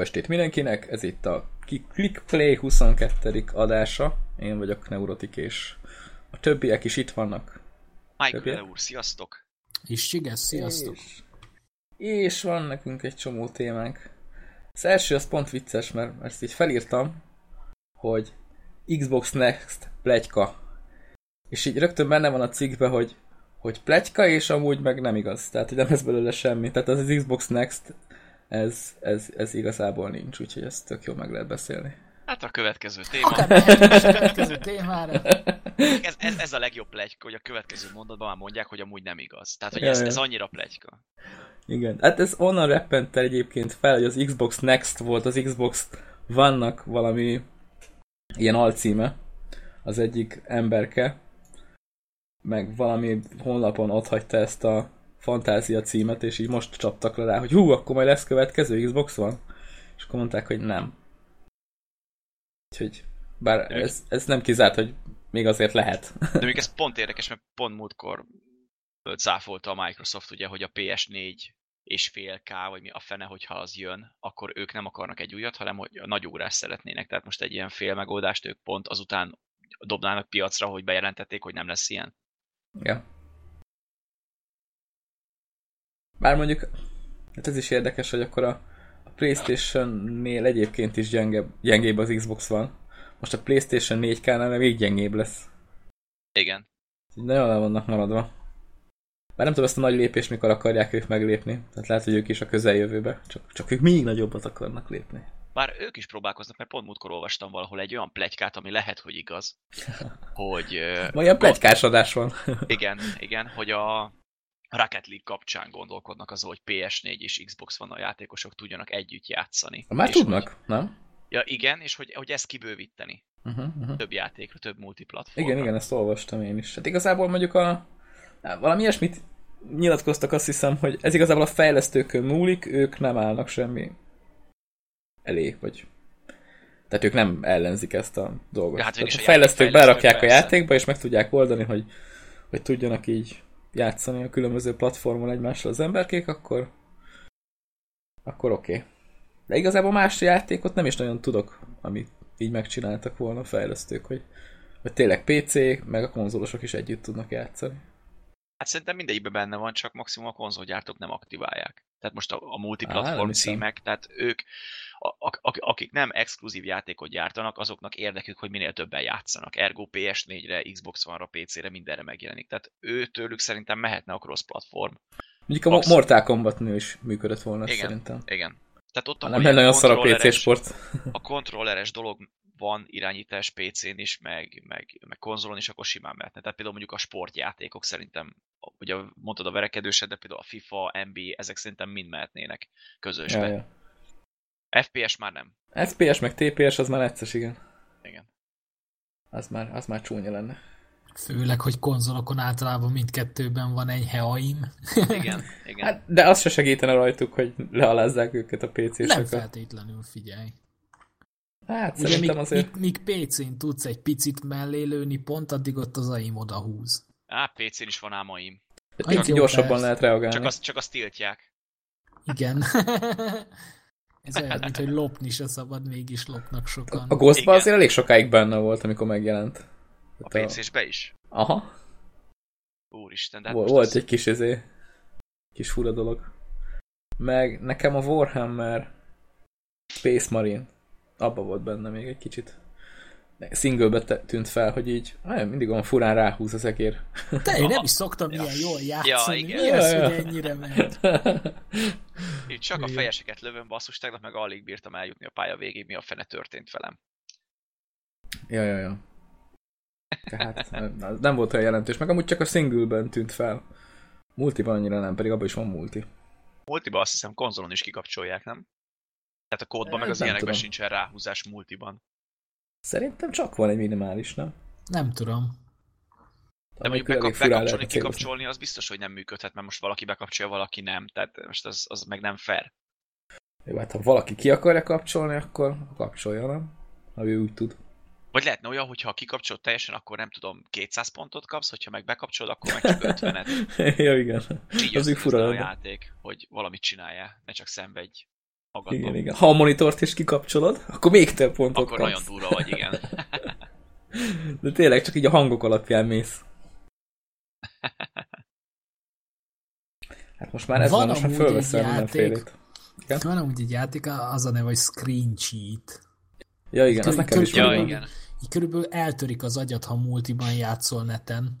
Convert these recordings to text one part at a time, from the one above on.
Jó estét mindenkinek, ez itt a Click Play 22. adása. Én vagyok Neurotik, és a többiek is itt vannak. Michael úr, sziasztok! És Siges, sziasztok! És, és van nekünk egy csomó témánk. Az első az pont vicces, mert ezt így felírtam, hogy Xbox Next plegyka. És így rögtön benne van a cikkbe, hogy hogy plegyka, és amúgy meg nem igaz. Tehát, hogy nem ez belőle semmi. Tehát az, az Xbox Next, ez, ez, ez igazából nincs, úgyhogy ezt tök jó meg lehet beszélni. Hát a következő téma. Akár a következő témára. Ez, ez, ez a legjobb plegyka, hogy a következő mondatban már mondják, hogy amúgy nem igaz. Tehát, hogy ez, ez annyira plegyka. Igen, hát ez onnan reppent el egyébként fel, hogy az Xbox Next volt, az Xbox vannak valami ilyen alcíme, az egyik emberke, meg valami honlapon ott hagyta ezt a fantázia címet, és így most csaptak le rá, hogy hú, akkor majd lesz következő Xbox van? És akkor mondták, hogy nem. Úgyhogy, bár ez, ez nem kizárt, hogy még azért lehet. De még ez pont érdekes, mert pont múltkor cáfolta a Microsoft, ugye, hogy a PS4 és fél K, vagy mi a fene, hogyha az jön, akkor ők nem akarnak egy újat, hanem hogy a nagy órás szeretnének. Tehát most egy ilyen fél megoldást ők pont azután dobnának piacra, hogy bejelentették, hogy nem lesz ilyen. Ja. Bár mondjuk, hát ez is érdekes, hogy akkor a, a Playstation-nél egyébként is gyengebb, gyengébb az Xbox van. Most a Playstation 4K-nál még gyengébb lesz. Igen. Így nagyon le vannak maradva. Bár nem tudom ezt a nagy lépést mikor akarják ők meglépni. Tehát lehet, hogy ők is a közeljövőbe. Csak, csak ők még nagyobbat akarnak lépni. Bár ők is próbálkoznak, mert pont múltkor olvastam valahol egy olyan plegykát, ami lehet, hogy igaz, hogy... Ma ilyen plegykás adás van. Igen, igen, hogy a Rocket League kapcsán gondolkodnak azon, hogy PS4 és Xbox One a játékosok tudjanak együtt játszani. Már és tudnak, Hogy, nem? ja, igen, és hogy, hogy ezt kibővíteni. Uh-huh, uh-huh. Több játékra, több multiplatformra. Igen, igen, ezt olvastam én is. Hát igazából mondjuk a... valami ilyesmit nyilatkoztak azt hiszem, hogy ez igazából a fejlesztőkön múlik, ők nem állnak semmi elé, vagy... Tehát ők nem ellenzik ezt a dolgot. Ja, hát Tehát végülis a a fejlesztők berakják a persze. játékba, és meg tudják oldani, hogy, hogy tudjanak így játszani a különböző platformon egymással az emberkék, akkor akkor oké. Okay. De igazából más játékot nem is nagyon tudok, amit így megcsináltak volna a fejlesztők, hogy, hogy tényleg PC, meg a konzolosok is együtt tudnak játszani. Hát szerintem mindegyikben benne van, csak maximum a konzolgyártók nem aktiválják. Tehát most a, a multiplatform címek, tehát ők, a, a, akik nem exkluzív játékot gyártanak, azoknak érdekük, hogy minél többen játszanak. Ergo PS4-re, Xbox One-ra, PC-re, mindenre megjelenik. Tehát ő tőlük szerintem mehetne a cross-platform. Mondjuk a Max. Mortal Kombatnél is működött volna Igen. szerintem. Igen. Tehát ott, Ha nem lenne nagyon szar a PC sport. a kontrolleres dolog van irányítás PC-n is, meg, meg, meg konzolon is, akkor simán mehetne. Tehát például mondjuk a sportjátékok szerintem, ugye mondtad a verekedősed, de például a FIFA, NBA, ezek szerintem mind mehetnének közösbe. Ja, ja. FPS már nem. FPS meg TPS az már egyszer, igen. Igen. Az már, az már csúnya lenne. Főleg, hogy konzolokon általában mindkettőben van egy heaim. Igen, igen. Hát, de az se segítene rajtuk, hogy lealázzák őket a Nem PC-seket. feltétlenül, figyelj. Hát Ugye szerintem míg, azért... míg, míg PC-n tudsz egy picit mellé lőni, pont addig ott az aim oda húz. Á, PC-n is van. Picit Hát jó, gyorsabban persze. lehet reagálni. Csak azt, csak azt tiltják. Igen. Ez olyan, mint hogy lopni se szabad, mégis lopnak sokan. A Ghostban azért elég sokáig benne volt, amikor megjelent. A Tehát PC-sbe is. Aha, Úristen, de hát volt ez- egy kis izé, kis fura dolog. Meg nekem a Warhammer Space Marine, abba volt benne még egy kicsit. Singlebe tűnt fel, hogy így ah, mindig olyan furán ráhúz az egér. Te, én nem is szoktam Ja. ilyen jól játszani. igen. Mi az, Ja, ja. hogy ennyire ment? Így csak a fejeseket lövöm, basszus, tegnap meg alig bírtam eljutni a pálya végéig, mi a fene történt velem. ja, ja, ja. Tehát nem volt olyan jelentős, meg amúgy csak a singleben tűnt fel. Multiban annyira nem, pedig abban is van multi. Multiba azt hiszem konzolon is kikapcsolják, nem? Tehát a kódban meg Eh, az ilyenekben tudom. sincsen ráhúzás multiban. Szerintem csak van egy minimális, nem? Nem tudom. De mondjuk bekap, bekapcsolni, kikapcsolni, az biztos, hogy nem működhet, mert most valaki bekapcsolja, valaki nem. Tehát most az, az meg nem fair. Jó, hát ha valaki ki akarja kapcsolni, akkor kapcsolja, nem? Ha ő úgy tud. Vagy lehetne olyan, hogy ha kikapcsolod teljesen, akkor nem tudom, 200 pontot kapsz, hogyha meg bekapcsolod, akkor meg csak 50-et. ja, igen. Így Az így fura a játék, hogy valamit csináljál, ne csak szenvedj. Magadban. Igen, igen. Ha a monitort is kikapcsolod, akkor még több pontot Akkor kapsz. nagyon durva vagy, igen. De tényleg csak így a hangok alapján mész. Hát most már ez Van van, most már fölveszel mindenfélét. Igen? Van amúgy egy játék, az a neve, hogy Screen Cheat. Ja igen, az nekem is kö- ja, igen. Így körülbelül eltörik az agyat, ha multiban játszol neten.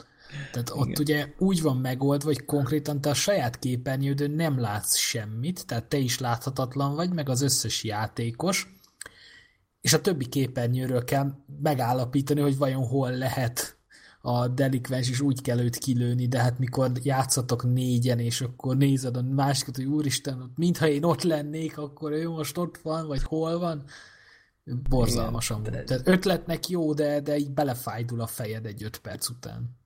Tehát ott Igen. ugye úgy van megoldva, hogy konkrétan te a saját képernyődön nem látsz semmit, tehát te is láthatatlan vagy, meg az összes játékos, és a többi képernyőről kell megállapítani, hogy vajon hol lehet a delikvens, és úgy kell őt kilőni, de hát mikor játszatok négyen, és akkor nézed a másikat, hogy úristen, mintha én ott lennék, akkor ő most ott van, vagy hol van. Borzalmas amúgy. de- Tehát ötletnek jó, de, de így belefájdul a fejed egy öt perc után.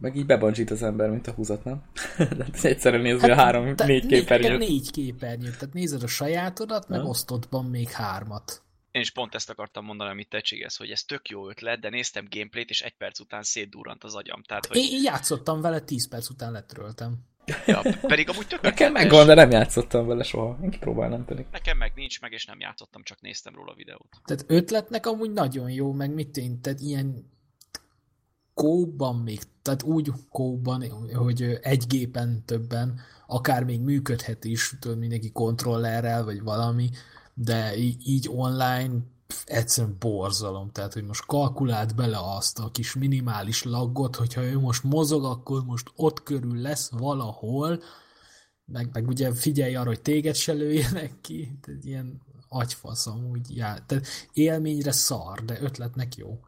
Meg így bebancsít az ember, mint a húzat, nem? De egyszerűen nézni a három, te- négy né- képernyőt. Négy képernyőt. Tehát nézed a sajátodat, meg osztottban még hármat. Én is pont ezt akartam mondani, amit te csigesz, hogy ez tök jó ötlet, de néztem gameplayt, és egy perc után szétdurrant az agyam. Tehát, hogy Én, játszottam vele, 10 perc után letröltem. ja, pedig amúgy tök Nekem megvan, de nem játszottam vele soha. Én kipróbálnám pedig. Nekem meg nincs meg, és nem játszottam, csak néztem róla a videót. Tehát ötletnek amúgy nagyon jó, meg mit én, tehát ilyen kóban még, tehát úgy kóban, hogy egy gépen többen, akár még működhet is, tudod, mindenki kontrollerrel, vagy valami, de így online egyszerűen borzalom, tehát, hogy most kalkulált bele azt a kis minimális laggot, hogyha ő most mozog, akkor most ott körül lesz valahol, meg, meg ugye figyelj arra, hogy téged se lőjenek ki, tehát ilyen agyfaszom, úgy já, tehát élményre szar, de ötletnek jó.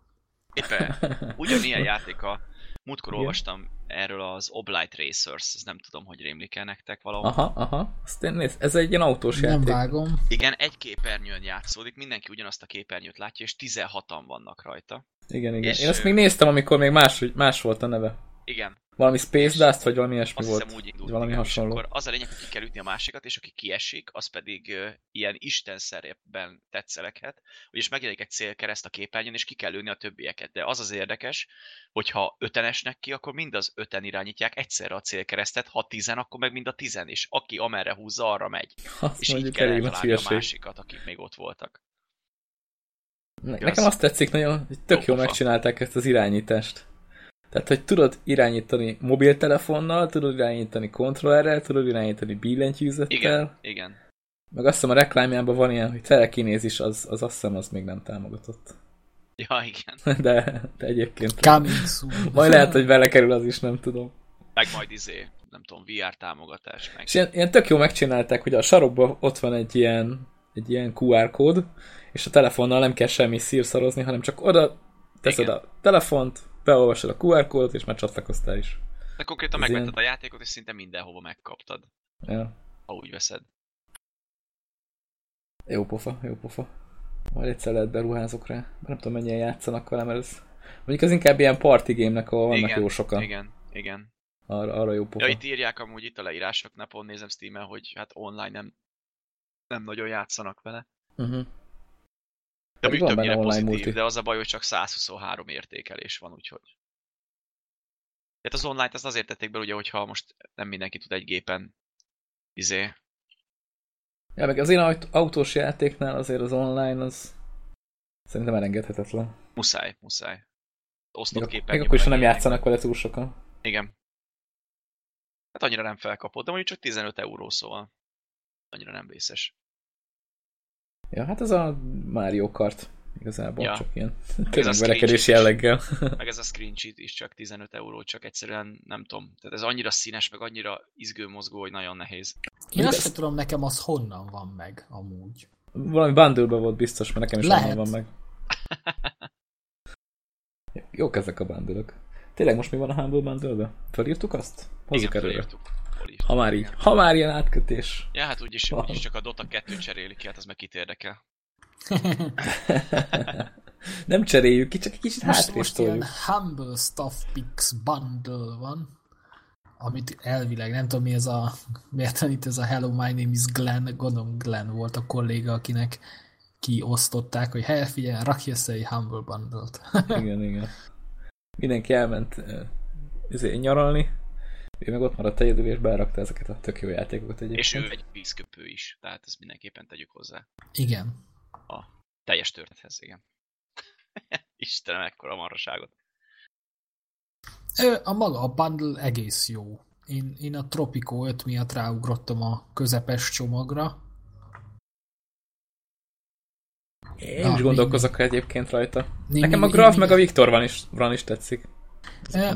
Éppen ugyanilyen játéka, múltkor Igen. olvastam erről az Oblight Racers, ezt nem tudom, hogy rémlik el nektek valahol. Aha, aha. Azt én néz, ez egy ilyen autós Nem játék. vágom. Igen, egy képernyőn játszódik, mindenki ugyanazt a képernyőt látja, és 16-an vannak rajta. Igen, igen. És, Én azt ö, még néztem, amikor még más, más volt a neve. Igen, Valami Space Dust, vagy valami ilyesmi azt volt. hiszem úgy indult. valami igen, hasonló. Akkor az a lényeg, hogy ki kell ütni a másikat, és aki kiesik, az pedig ö, ilyen isten szerepben tetszelekhet, vagyis megjelenik egy célkereszt a képernyőn, és ki kell lőni a többieket. De az az érdekes, hogyha öten esnek ki, akkor mind az öten irányítják egyszerre a célkeresztet, ha tizen, akkor meg mind a tizen, és aki amerre húzza, arra megy. Azt És így kell eltalálni a másikat, akik még ott voltak. Ne-? Nekem azt tetszik nagyon, hogy tök Jó jól megcsinálták ezt az irányítást. Tehát, hogy tudod irányítani mobiltelefonnal, tudod irányítani kontrollerrel, tudod irányítani billentyűzettel. Igen, igen. Meg azt hiszem a reklámjában van ilyen, hogy telekinézis, az, az azt hiszem az még nem támogatott. Ja, igen. De, de egyébként. Coming soon. Majd lehet, hogy belekerül az is, nem tudom. Meg majd izé, nem tudom, VR támogatás, meg És ilyen, ilyen tök jó megcsinálták, hogy a sarokban ott van egy ilyen, egy ilyen QR kód, és a telefonnal nem kell semmi szírszarozni, hanem csak oda teszed Igen. a telefont, beolvasod a QR kódot, és már csatlakoztál is. De konkrétan Ez megvetted ilyen- a játékot, és szinte mindenhova megkaptad, Ja. ha úgy veszed. Jó pofa, jó pofa. Majd egyszer lehet beruházok rá. Nem tudom, mennyien játszanak vele, mert ez... Mondjuk az inkább ilyen party game-nek, ahol vannak igen, jó sokan. Igen, igen. Arra, arra jó pofa. Ja, itt írják amúgy itt a leírásoknál, pont nézem Steam-en, hogy hát online nem, nem nagyon játszanak vele. Uh-huh. De van többnyire pozitív, multi. de az a baj, hogy csak 123 értékelés van, úgyhogy. Hát az online-t azt azért tették be, ugye, hogyha most nem mindenki tud egy gépen izé, Ja, meg az én aut- autós játéknál azért az online az szerintem elengedhetetlen. muszáj, muszáj. Osztott Még, képernyőben. még akkor is, ha nem játszanak vele túl sokan. Igen. Hát annyira nem felkapod, de mondjuk csak 15 euró, szóval annyira nem vészes. Ja, hát ez a Mario Kart igazából Ja. csak ilyen tényleg jelleggel. Meg ez a screen sheet is csak 15 euró, csak egyszerűen nem tudom. Tehát ez annyira színes, meg annyira izgő mozgó, hogy nagyon nehéz. Én azt sem tudom, nekem az honnan van meg, amúgy. Valami bundle volt biztos, mert nekem is Lehet. onnan van meg. Jók ezek a bundle Tényleg most mi van a Humble bundle Felírtuk azt? Hozzuk Igen, előre. felírtuk. Ha már így. Ha már ilyen átkötés. Ja, hát úgyis, úgyis csak a Dota 2 cserélik ki, hát az meg kit érdekel. Nem cseréljük ki, csak egy kicsit Most, most ilyen. Humble Stuff Picks bundle van, amit elvileg, nem tudom mi ez a, miért van itt ez a Hello, my name is Glenn, gondolom Glenn volt a kolléga, akinek kiosztották, hogy hely, figyelj, rakj össze egy Humble bundle-t. Igen, igen. Mindenki elment ezért nyaralni, Ő meg ott maradt egyedül, és berakta ezeket a tök jó játékokat egyébként. És ő egy vízköpő is, tehát ezt mindenképpen tegyük hozzá. Igen. A teljes történethez, igen. Istenem, ekkora marraságot. Ö, A maga a bundle egész jó. Én, én a Tropico 5 miatt ráugrottam a közepes csomagra. Én Na, is gondolkozok egyébként rajta. Még- Nekem a Graf még- meg a Viktor van is, van is tetszik.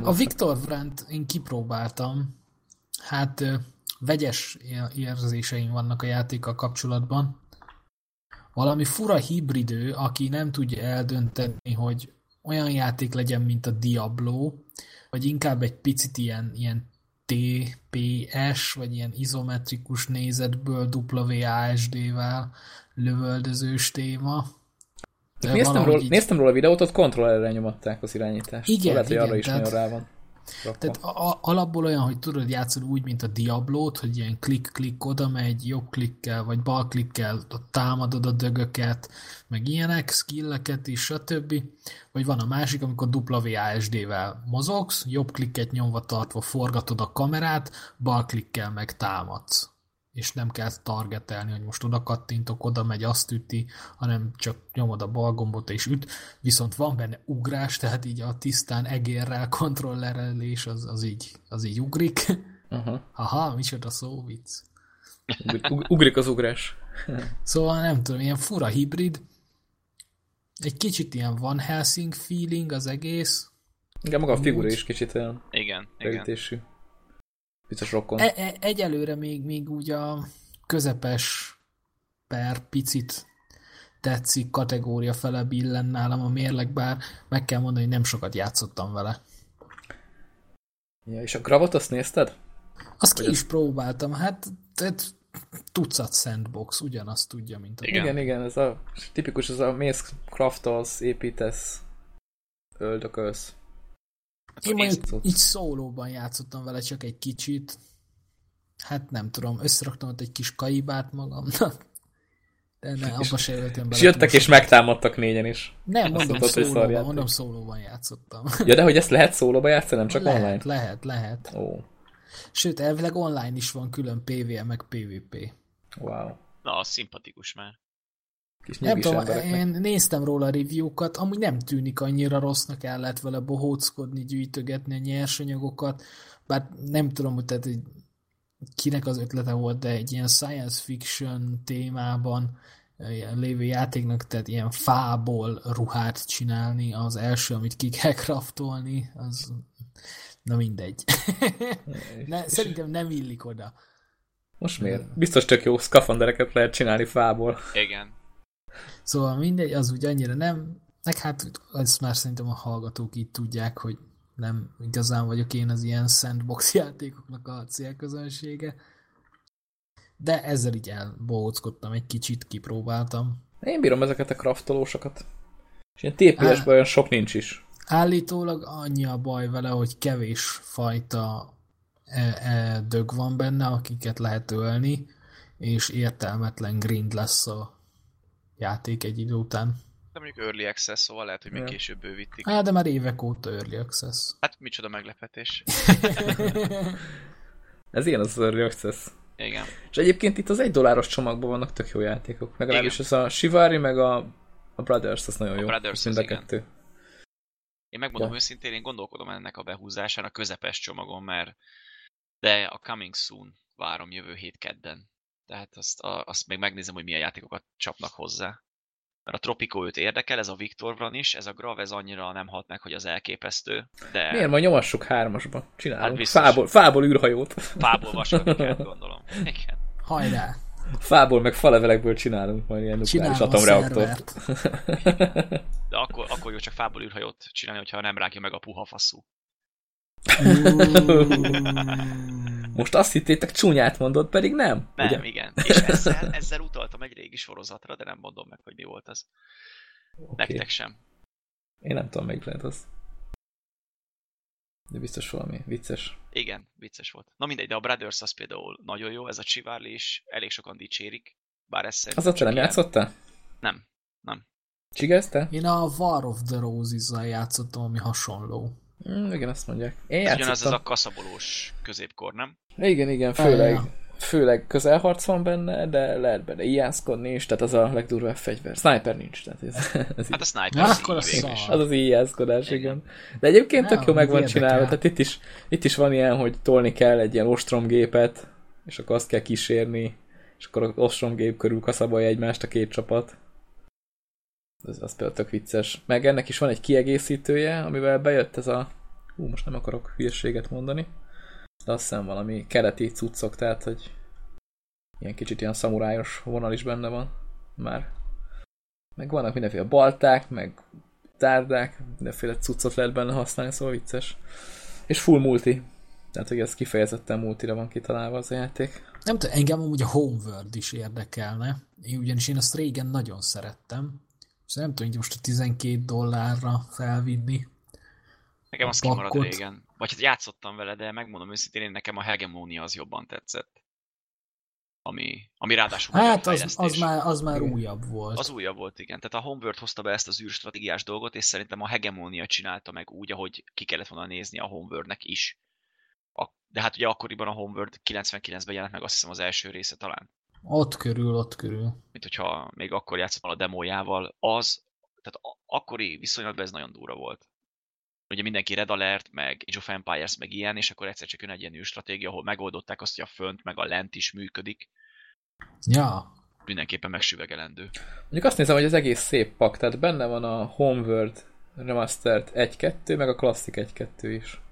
A Viktor Brandt én kipróbáltam. Hát vegyes ér- érzéseim vannak a játékkal kapcsolatban. Valami fura hibridő, aki nem tudja eldönteni, hogy olyan játék legyen, mint a Diablo, vagy inkább egy picit ilyen, ilyen TPS, vagy ilyen izometrikus nézetből WASD-vel lövöldözős téma. De Néztem róla, így- néztem róla a videót, ott kontrollerre nyomatták az irányítást. Igen, Lehet, hogy igen, arra is tehát- nagyon rá van. rakva. Tehát a, alapból olyan, hogy tudod játszani úgy, mint a Diablo-t, hogy ilyen klik-klik oda megy, jobb klikkel, vagy bal klikkel támadod a dögöket, meg ilyenek, skilleket is, stb. Vagy van a másik, amikor WASD-vel mozogsz, jobb klikket nyomva tartva forgatod a kamerát, bal klikkel meg támadsz. És nem kell targetelni, hogy most oda kattintok, oda megy, azt üti, hanem csak nyomod a bal gombot és üt, viszont van benne ugrás, tehát így a tisztán egérrel kontrollerelés az, az, így, az így ugrik. Aha. Aha, micsoda szó, vicc. Ugrik, ug- ugrik az ugrás. Szóval nem tudom, ilyen fura hibrid. Egy kicsit ilyen Van Helsing feeling az egész. Igen, maga a figura Úgy. is kicsit olyan Igen, igen. Biztos rokkon. E- e- egyelőre még, még úgy a közepes per picit tetszik kategória fele billen nálam a mérleg, bár meg kell mondani, hogy nem sokat játszottam vele. Ja, és a Gravot azt nézted? Azt ki is próbáltam, hát tehát tucat sandbox, ugyanazt tudja, mint a... Igen. Igen, igen, ez a tipikus, ez a mész, craftolsz, építesz, öldökölsz. Én mondjuk Én- így szólóban játszottam vele csak egy kicsit. Hát nem tudom, összeraktam ott egy kis kaibát magamnak. De ne, abba se éltem bele. És jöttek és megtámadtak négyen is. Nem, Azt mondom mondtad, hogy szólóban, mondom szólóban játszottam. Ja, de hogy ezt lehet szólóba játszani, nem csak lehet, online? Lehet, lehet. Ó, Sőt, elvileg online is van külön PvE meg PvP. wow. Na, az szimpatikus már. Kis Nem tudom, én néztem róla a review-kat, amúgy nem tűnik annyira rossznak, el lehet vele bohóckodni, gyűjtögetni a nyersanyagokat, bár nem tudom, hogy tehát, kinek az ötlete volt, de egy ilyen science fiction témában ilyen lévő játéknak, tehát ilyen fából ruhát csinálni, az első, amit ki kell craftolni, az na mindegy. ne, szerintem nem illik oda. Most miért? Biztos tök jó szkafandereket lehet csinálni fából. Igen. Szóval mindegy, az úgy annyira nem, meg hát ezt már szerintem a hallgatók így tudják, hogy nem igazán vagyok én az ilyen sandbox játékoknak a célközönsége. De ezzel így elbohóckodtam egy kicsit, kipróbáltam. Én bírom ezeket a craftolósokat. És ilyen TPS-ben olyan sok nincs is. Állítólag annyi a baj vele, hogy kevés fajta e, e, dög van benne, akiket lehet ölni, és értelmetlen grind lesz a játék egy idő után. De mondjuk Early Access, szóval lehet, hogy még Ja. később bővítik. Á, de már évek óta Early Access. Hát micsoda meglepetés. Ez ilyen az Early Access. Igen. És egyébként itt az egy dolláros csomagban vannak tök jó játékok. Legalábbis Igen. ez a Shivari meg a, a Brothers, az nagyon A jó. Brothers mind a kettő. Én megmondom Ja. őszintén, én gondolkodom ennek a behúzásán a közepes csomagon, mert de a Coming Soon várom jövő hét kedden. Tehát azt, a, azt még megnézem, hogy milyen játékokat csapnak hozzá. Mert a Tropico 5 érdekel, ez a Victor van is, ez a Grav ez annyira nem hat meg, hogy az elképesztő, de Miért? Majd nyomassuk hármasba. Csinálunk. Hát biztos. fából, fából űrhajót. fából kell, gondolom. Igen. Hajrá! Fából meg falevelekből csinálunk majd ilyen nukleáris atomreaktort. De akkor, akkor jó csak fából űrhajót csinálni, hogyha nem rágja meg a puha faszú. Most azt hittétek csúnyát mondod, pedig nem. Nem, ugye? igen. És ezzel, ezzel utaltam egy régi sorozatra, de nem mondom meg, hogy mi volt az. Oké. Nektek sem. Én nem tudom, melyik lehet az. De biztos valami vicces. Igen, vicces volt. Na mindegy, de a Brothers az például nagyon jó, ez a Chivarli is, elég sokan dicsérik, bár ez Az szerintem ott te nem játszottál? Nem, nem. Csigezte? Én a War of the Roses-zal játszottam, ami hasonló. Mm, igen, azt mondják. Én Ez ugyanaz ez játszottam. a kaszabolós középkor, nem? Igen, igen, főleg, Ja. főleg közelharc van benne, de lehet benne ijjászkodni is, tehát az a legdurvább fegyver. Sniper nincs, tehát ez, ez Hát a sniper az akkor így a végül is. szar. Az az ijjászkodás, igen. De egyébként tök jó meg van az csinálva, tehát itt is, itt is van ilyen, hogy tolni kell egy ilyen ostromgépet, és akkor azt kell kísérni, és akkor az ostromgép körül kaszabolja egymást a két csapat. Ez az például tök vicces. Meg ennek is van egy kiegészítője, amivel bejött ez a... Hú, most nem akarok hülyeséget mondani. De azt hiszem valami keleti cuccok, tehát hogy ilyen kicsit ilyen szamurájos vonal is benne van. Már. Meg vannak mindenféle balták, meg tárdák, mindenféle cuccot lehet benne használni, szóval vicces. És full multi. Tehát, hogy ez kifejezetten multira van kitalálva az a játék. Nem tudom, engem amúgy a Homeworld is érdekelne. Én ugyanis én azt régen nagyon szerettem. És nem tudom, hogy most a 12 dollárra felvinni. Nekem A az kimaradt régen. Vagy hát játszottam vele, de megmondom őszintén, én nekem a hegemónia az jobban tetszett. Ami, ami ráadásul Hát az, az már, az már újabb volt. Az újabb volt, igen. Tehát a Homeworld hozta be ezt az űrstratégiás dolgot, és szerintem a hegemónia csinálta meg úgy, ahogy ki kellett volna nézni a Homeworldnek is. A, de hát ugye akkoriban a Homeworld 99-ben jelent meg azt hiszem az első része talán. Ott körül, ott körül. Mint hogyha még akkor játszottam a demójával. Az, tehát a, akkori viszonylatban ez nagyon durva volt. Ugye mindenki Red Alert, meg Age of Empires, meg ilyen, és akkor egyszer csak jön egy ilyen űrstratégia, ahol megoldották azt, hogy a fönt, meg a lent is működik. Ja, Mindenképpen megsüvegelendő. Mondjuk azt nézem, hogy az egész szép pak, tehát benne van a Homeworld Remastered 1-2, meg a Classic 1-2 is.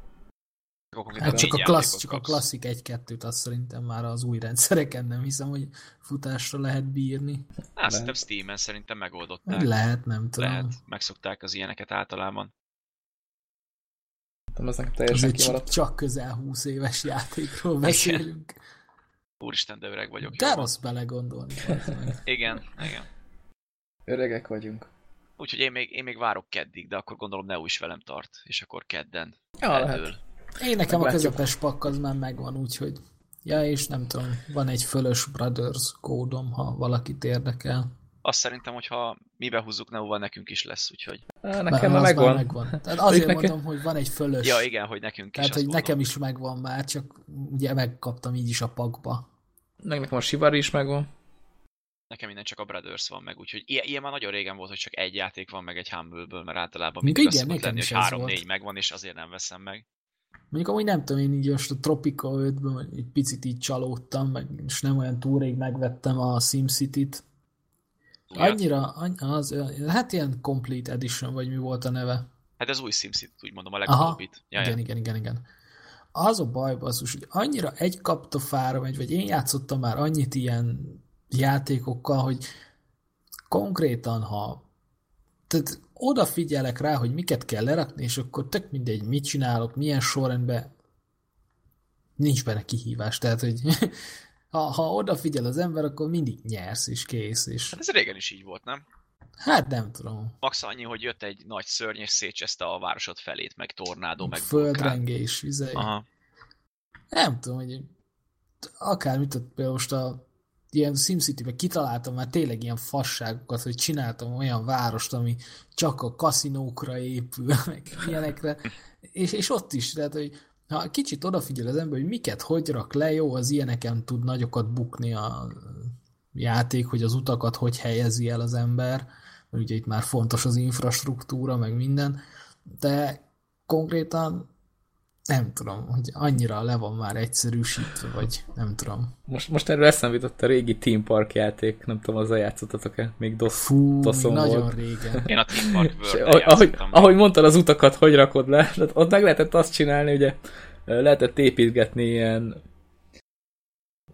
Hát csak a, klassz, csak a klasszik 1-2-t azt szerintem már az új rendszereken nem hiszem, hogy futásra lehet bírni. Á, szerintem Steam-en szerintem megoldották. Lehet, nem tudom. Lehet, megszokták az ilyeneket általában. Nem, ez nekem Az teljesen egy kimaradt. csak közel 20 éves játékról beszélünk. Úristen, de öreg vagyok. De jobban. rossz belegondolni. Igen, igen. Öregek vagyunk. Úgyhogy én még, én még várok keddig, de akkor gondolom Neo is velem tart, és akkor kedden Ja, lehet. Én nekem a Meglátjuk. közepes pakk az már megvan, úgyhogy ja, és nem tudom, van egy fölös Brothers kódom, ha valakit érdekel. Azt szerintem, hogyha mi behúzzuk Neóval, nekünk is lesz, úgyhogy... Á, nekem már megvan. Már megvan. Tehát azért nekem- mondom, hogy van egy fölös. Ja, igen, hogy nekünk Tehát, is hogy azt nekem mondom. is megvan már, csak ugye megkaptam így is a pakba. Meg nekem a Shivari is megvan. Nekem minden csak a Brothers van meg, úgyhogy ilyen, ilyen már nagyon régen volt, hogy csak egy játék van meg egy Humble-ből, mert általában mindig igen, az szokott nekem lenni, is hogy három-négy megvan, és azért nem veszem meg. Mondjuk amúgy nem tudom, én így most a Tropica 5-ből egy picit így csalódtam, meg és nem olyan túl rég megvettem a SimCity-t. Újat. Annyira, annyi, az, hát ilyen Complete Edition, vagy mi volt a neve. Hát ez új SimCity, úgy mondom, a legutóbbit. Ja, igen, ja. igen, igen, igen. Az a baj, basszus, hogy annyira egy kaptafára megy, vagy én játszottam már annyit ilyen játékokkal, hogy konkrétan, ha tehát odafigyelek rá, hogy miket kell lerakni, és akkor tök mindegy, mit csinálok, milyen sorrendben, nincs benne kihívás. Tehát, hogy ha, ha odafigyel az ember, akkor mindig nyersz, és kész. És, Hát ez régen is így volt, nem? hát nem tudom. Max annyi, hogy jött egy nagy szörny, és szétcseszte a városod felét, meg tornádó, meg. Földrengés, vizei. Aha. Nem tudom, hogy akármit például most a ilyen SimCity-ben kitaláltam már tényleg ilyen fasságokat, hogy csináltam olyan várost, ami csak a kaszinókra épül, meg ilyenekre, és, és ott is, tehát, hogy ha kicsit odafigyel az ember, hogy miket hogy rak le, jó, az ilyeneken tud nagyokat bukni a játék, hogy az utakat hogy helyezi el az ember, mert ugye itt már fontos az infrastruktúra, meg minden, de konkrétan nem tudom, hogy annyira le van már egyszerűsítve, vagy nem tudom. Most, most erről eszembe jutott a régi Team Park játék, nem tudom, azzal játszottatok-e? Még DOS. Fú, még Toszom nagyon volt. régen. Én a Team Park ahogy, ahogy mondtad az utakat, hogy rakod le, tehát ott meg lehetett azt csinálni, ugye lehetett építgetni ilyen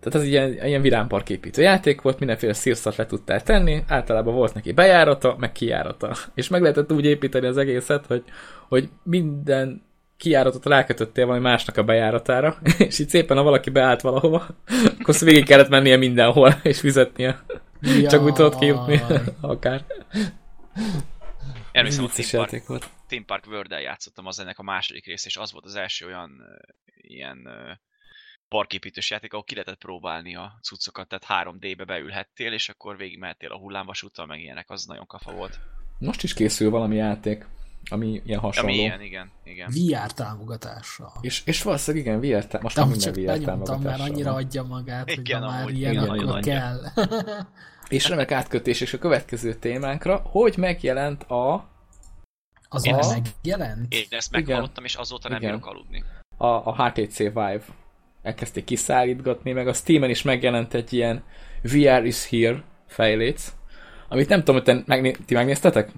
tehát ez ilyen, ilyen virámpark építő játék volt, mindenféle szírszat le tudtál tenni, általában volt neki bejárata, meg kijárata. És meg lehetett úgy építeni az egészet, hogy, hogy minden kijáratot rákötöttél valami másnak a bejáratára, és így szépen, ha valaki beállt valahova, akkor azt végig kellett mennie mindenhol, és fizetnie. Csak úgy tudod kijutni, akár. Emlékszem, a Team Park, volt. Team Park world játszottam az ennek a második rész, és az volt az első olyan ilyen parképítős játék, ahol ki lehetett próbálni a cuccokat, tehát 3D-be beülhettél, és akkor végigmehettél a hullámvasúttal, meg ilyenek, az nagyon kafa volt. Most is készül valami játék. Ami ilyen hasonló. Ami ilyen, igen, igen. VR támogatása. És, és valószínűleg igen, VR tá- most De már ahogy minden csak VR támogatással annyira van. adja magát, hogy Igen, ha már ilyen, igen, akkor kell. És remek átkötés és a következő témánkra, hogy megjelent a, Az A- már megjelent? Én ezt meghallottam, és azóta nem Igen. bírok aludni. a, a HTC Vive. Elkezdték kiszállítgatni, meg a Steam-en is megjelent egy ilyen VR is here fejléc, amit nem tudom, hogy te megné- ti megnéztetek?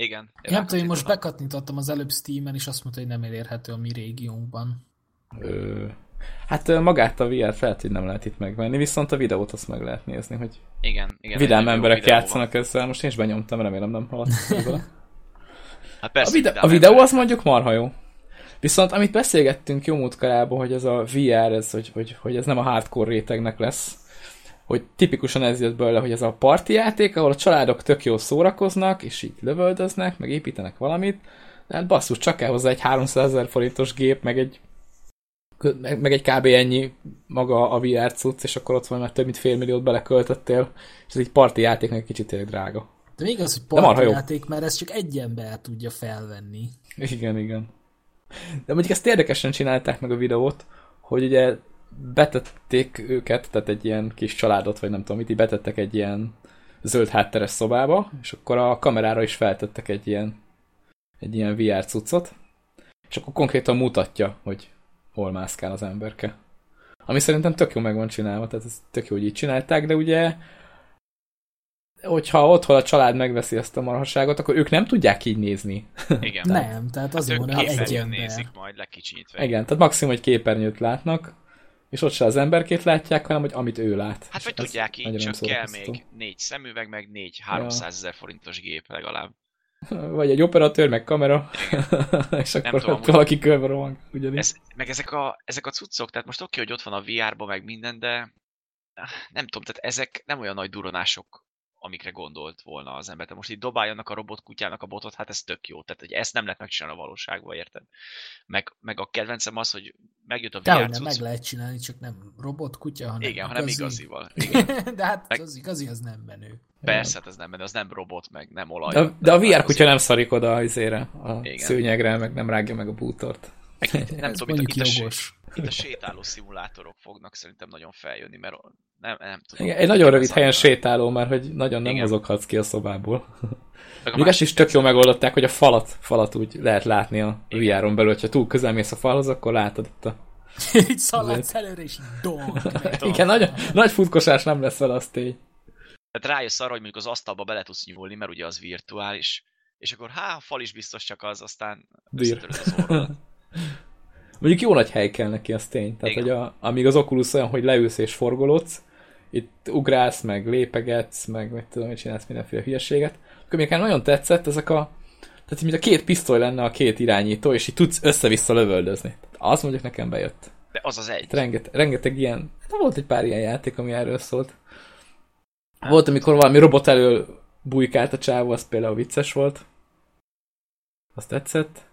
Igen. Nem tudom, én most be... bekattintottam az előbb Steam-en, és azt mondta, hogy nem elérhető a mi régiónkban. Ö, hát magát a VR-t lehet, hogy nem lehet itt megvenni, viszont a videót azt meg lehet nézni, hogy Igen, igen. vidám emberek videó van. játszanak ezzel, most én is benyomtam, remélem nem haladtam vele. Hát A, persze, vide- vidám a videó az mondjuk marha jó. Viszont amit beszélgettünk jó múltkorában, hogy ez a VR, ez, hogy, hogy, hogy ez nem a hardcore rétegnek lesz, hogy tipikusan ez jött belőle, hogy ez a parti játék, ahol a családok tök jól szórakoznak, és így lövöldöznek, meg építenek valamit, de hát basszus, csak kell hozzá egy 300 ezer forintos gép, meg egy meg, meg egy kb. ennyi maga a VR cucc, és akkor ott van már több mint fél milliót beleköltöttél, és ez egy parti játéknak egy kicsit tényleg drága. De még az, hogy jó. partjáték, mert ez csak egy ember tudja felvenni. Igen, igen. De mondjuk ezt érdekesen csinálták meg a videót, hogy ugye betették őket, tehát egy ilyen kis családot, vagy nem tudom mit, így betettek egy ilyen zöld hátteres szobába, és akkor a kamerára is feltettek egy ilyen, egy ilyen VR cuccot, és akkor konkrétan mutatja, hogy hol mászkál az emberke. Ami szerintem tök jó meg van csinálva, tehát ez tök jó, hogy így csinálták, de ugye hogyha otthon a család megveszi ezt a marhaságot, akkor ők nem tudják így nézni. Igen. Nem, tehát Hát azért ők mondom, hogy egy nézik majd lekicsinyítve. Igen, tehát maximum egy képernyőt látnak, és ott se az emberkét látják, hanem hogy amit ő lát. Hát vagy tudják így, csak kell még négy szemüveg, meg négy 300 ezer forintos gép legalább. Vagy egy operatőr, meg kamera, és Nem akkor tudom, ott hogy- valaki körbe rohan, ugyanis. Ez, meg ezek a, ezek a cuccok, tehát most oké, hogy ott van a VR-ba, meg minden, de ah, nem tudom, tehát ezek nem olyan nagy duronások, amikre gondolt volna az ember. Tehát most így dobáljanak a robotkutyának a botot, hát ez tök jó. Tehát hogy ezt nem lehet megcsinálni a valóságban, érted? Meg, meg a kedvencem az, hogy megjött a De VR nem, meg lehet csinálni, csak nem robotkutya, hanem Igen, hanem igazi. igazival. Igen. De hát Meg- az igazi az nem menő. Persze, hát ez nem benne, az nem robot, meg nem olaj. De, de a VR kutya nem szarik oda az izére, a Igen. szőnyegre, meg nem rágja meg a bútort. Meg itt, nem Ez tudom, itt, a- itt, a. itt a sétáló szimulátorok fognak szerintem nagyon feljönni, mert nem, nem tudom. Igen, egy nagyon rövid helyen sétáló, mert hogy nagyon nem Igen. mozoghatsz ki a szobából. Másik- is tök jól megoldották, hogy a falat, falat úgy lehet látni a. VR-on belül, hogyha túl közel mész a falhoz, akkor látod itt a... Így szaladsz előre, és dong. Igen, nagy, nagy futkosás nem lesz vele, az tény. Tehát rájössz arra, hogy mondjuk az asztalba bele tudsz nyúlni, mert ugye az virtuális, és akkor há, a fal is biztos csak az, aztán Bír. összetöröd az orrod. Mondjuk jó nagy hely kell neki, az tény. Tehát, Igen. hogy a, amíg az Oculus olyan, hogy leülsz és forgolódsz, itt ugrálsz, meg lépegetsz, meg mit tudom, hogy csinálsz mindenféle hülyeséget. Akkor még nagyon tetszett ezek a tehát, mint a két pisztoly lenne a két irányító, és így tudsz össze-vissza lövöldözni. Az mondjuk nekem bejött. De az az egy. Hát rengeteg, rengeteg ilyen, hát volt egy pár ilyen játék, ami erről szólt. Volt, amikor valami robot elől bujkált a csávó, az például vicces volt. Azt tetszett.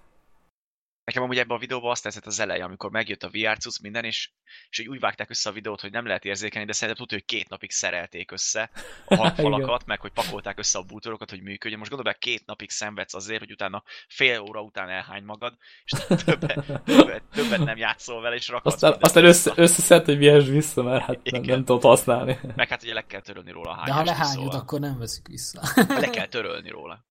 Nekem amúgy ebben a videóban azt tetszett az eleje, amikor megjött a VR cucc minden, és, és hogy úgy vágták össze a videót, hogy nem lehet érzékelni, de szerintem tudja, hogy két napig szerelték össze a hangfalakat, meg hogy pakolták össze a bútorokat, hogy működjön. Most gondolj be, két napig szenvedsz azért, hogy utána fél óra után elhány magad, és többet, többet, többet nem játszol vele, és rakhatsz Aztán, aztán össze, vissza. összeszed, hogy vihess vissza, mert hát nem, Igen. nem tudod használni. Meg hát ugye le kell törölni róla a De ha hányást, lehányod, szóval. akkor nem veszik vissza. Le kell törölni róla.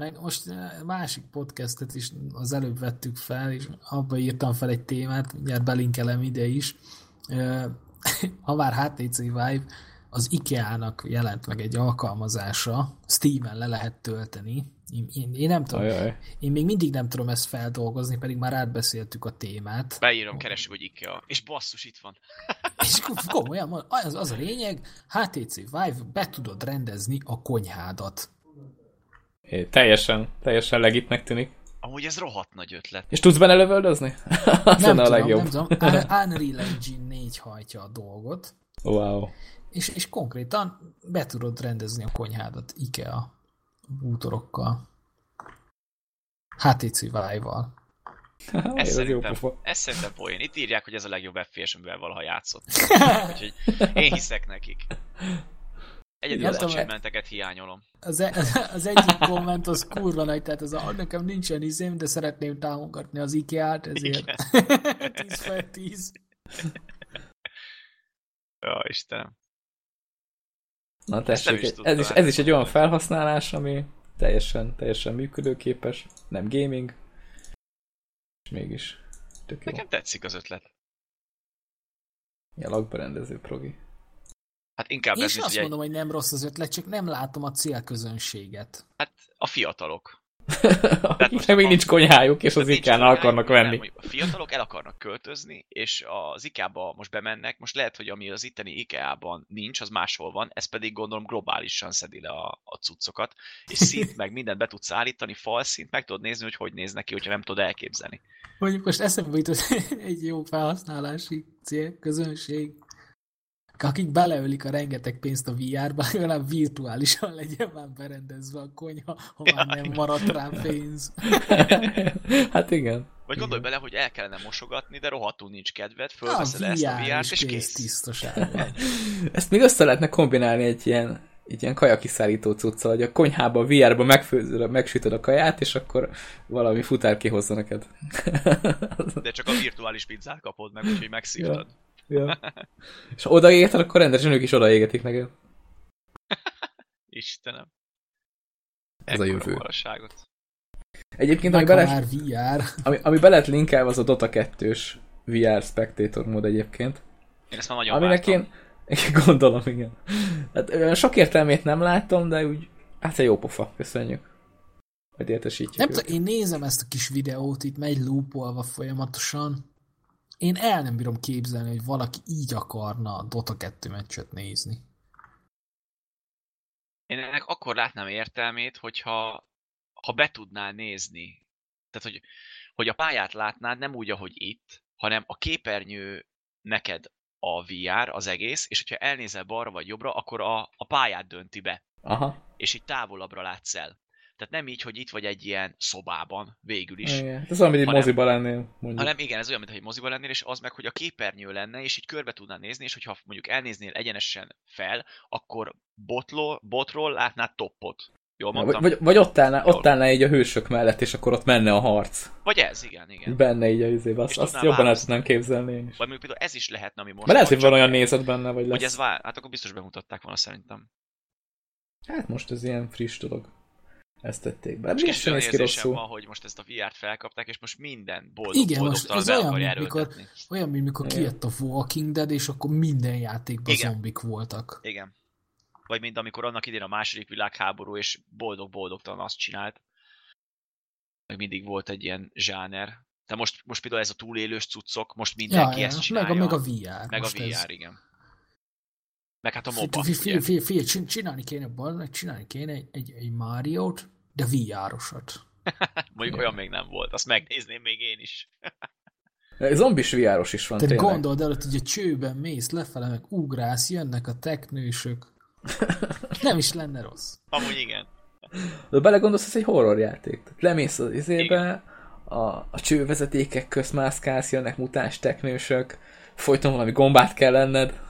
Meg most eh, másik podcastet is az előbb vettük fel, és abba írtam fel egy témát, mindjárt belinkelem ide is. Eh, Ha már HTC Vive, az IKEA-nak jelent meg egy alkalmazása, Steam-en le lehet tölteni. Én, én, én nem tudom, Ajaj. én még mindig nem tudom ezt feldolgozni, pedig már átbeszéltük a témát. Beírom, keresünk, hogy IKEA. És basszus, itt van. És komolyan, az, az a lényeg, HTC Vive be tudod rendezni a konyhádat. É, teljesen, teljesen legitnek tűnik. Amúgy ez rohadt nagy ötlet. És tudsz benne lövöldözni? Az nem lenne a tudom, legjobb. nem tudom. Un- Unreal Engine 4 hajtja a dolgot, Wow. és, és konkrétan be tudod rendezni a konyhádat IKEA bútorokkal. HTC Vive-val. Ez szerintem, ez szerintem poén. Itt írják, hogy ez a legjobb FPS, amivel valaha játszott. Úgyhogy én hiszek nekik. Egyedül az achievementeket hiányolom. Az, e, az egyik komment az kurva nagy, tehát az a, nekem nincsen izém, de szeretném támogatni az IKEA-t, ezért 10 fel 10. Ja, Istenem. Na tessék, is ez, is, ez is egy olyan felhasználás, ami teljesen, teljesen működőképes, nem gaming, és mégis tök jó. Nekem tetszik az ötlet. Ilyen lakberendező progi. Hát inkább Én ez, is azt ugye, mondom, hogy nem rossz az ötlet, csak nem látom a célközönséget. hát a fiatalok. Akiknek még nincs konyhájuk, és az Tehát ikán akarnak nem, venni. hogy A fiatalok el akarnak költözni, és az IKEA-ba most bemennek, most lehet, hogy ami az itteni IKEA-ban nincs, az máshol van, ez pedig gondolom globálisan szedi le a, a cuccokat, és szint meg mindent be tudsz állítani, falszint, meg tudod nézni, hogy hogy néz neki, hogyha nem tudod elképzelni. Mondjuk most eszembe jutott egy jó felhasználási célközönség, akik beleölik a rengeteg pénzt a VR-ba, legalább virtuálisan legyen már berendezve a konyha, ha már nem maradt rá pénz. hát igen. Vagy gondolj bele, hogy el kellene mosogatni, de rohadtul nincs kedved, fölveszed ezt a VR VR-t, és kész kész. tisztaságban. Ezt még össze lehetne kombinálni egy ilyen, egy ilyen kajakiszállító cuccal, hogy a konyhába, a VR-ba megfőzöd, megsütöd a kaját, és akkor valami futár kihozza neked. De csak a virtuális pizzát kapod meg, úgyhogy megszívtad. ja. És ha odaégeted, akkor rendesen ők is odaégetik neked. Istenem. Ez a Ekkora jövő. marasságot. Egyébként, ami Meg ha be, már lehet, VR. ami, ami be lehet linkelve, az a Dota 2-s VR Spectator mód egyébként. Én ezt már nagyon Aminek vártam. én, én gondolom, igen. Hát sok értelmét nem látom, de úgy, hát egy jó pofa, köszönjük. Hogy értesítjük Nem tudom, én nézem ezt a kis videót, itt megy loopolva folyamatosan. Én el nem bírom képzelni, hogy valaki így akarna a Dota 2 meccset nézni. Én ennek akkor látnám értelmét, hogyha ha be tudnál nézni. Tehát, hogy, hogy a pályát látnád nem úgy, ahogy itt, hanem a képernyő neked a VR, az egész, és hogyha elnézel balra vagy jobbra, akkor a, a pályát dönti be, Aha. és így távolabbra látsz el. Tehát nem így, hogy itt vagy egy ilyen szobában, végül is, Igen. Ez olyan, mint egy moziba lennél, mondjuk. hanem igen, ez olyan, mintha egy moziban lennél, és az meg, hogy a képernyő lenne, és így körbe tudnál nézni, és hogyha mondjuk elnéznél egyenesen fel, akkor botról, botról látnád toppot. Jól vagy, mondtam? vagy, vagy ott, állná, Jól. ott állná így a hősök mellett, és akkor ott menne a harc. Vagy ez, igen, igen. Benne így a izébe. Azt, azt jobban el tudnám képzelni én is. Vagy mondjuk például ez is lehetne, ami most Mert lehet, hogy van olyan nézet benne, vagy lesz. Hogy ez vár, hát akkor biztos bemutatták volna szerintem. Hát most ez ilyen friss dolog. Ezt tették be. Mi kicsit olyan érzésem rosszul. van, hogy most ezt a VR-t felkapták, és most minden boldog Igen, most boldogtalan ez olyan, mint mikor-. Olyan, mint mikor Igen. kijött a Walking Dead, és akkor minden játékban Igen. zombik voltak. Igen. Vagy mint amikor annak idén a második világháború, és boldog-boldogtalan azt csinált. Meg mindig volt egy ilyen zsáner. De most, most például ez a túlélős cuccok, most mindenki ezt meg, csinálja. a, meg a VR. meg a most VR, ez. igen. Meg hát a Fi- MOBA, fi- fi- ugye? fi- fi- csin- Csinálni kéne, meg csinálni kéne egy, egy, egy Mario-t, de VR-osat. Mondjuk olyan még nem volt, azt megnézném még én is. Zombis VR-os is van Tehát tényleg. gondold el, hogy a csőben mész lefele, meg ugrálsz, jönnek a teknősök. Nem is lenne rossz. Amúgy igen. De belegondolsz, ez egy horrorjáték. Lemész az izébe, a, a csővezetékek közt mászkálsz, jönnek mutáns teknősök, folyton valami gombát kell lenned.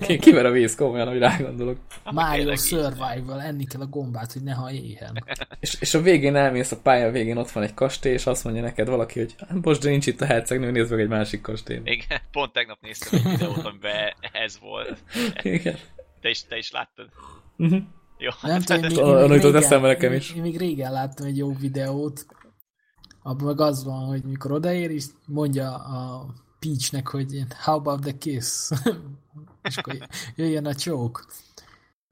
Ki, kiver a víz, komolyan, hogy rágondolok. Mario. Survival, enni kell a gombát, hogy ne éhen. És, és a végén elmész a pálya végén, ott van egy kastély, és azt mondja neked valaki, hogy "Hát, de nincs itt a hercegnő, nézd meg egy másik kastélyt. Igen, pont tegnap néztem egy videót, amiben ez volt. Igen. Te is, te is láttad? Mhm. Jó. Nem tudom, én én még régen, nekem is. én még régen láttam egy jó videót, abban meg az van, hogy mikor odaér, és mondja a Peachnek, hogy how about the kiss? És akkor jöjjön a choke.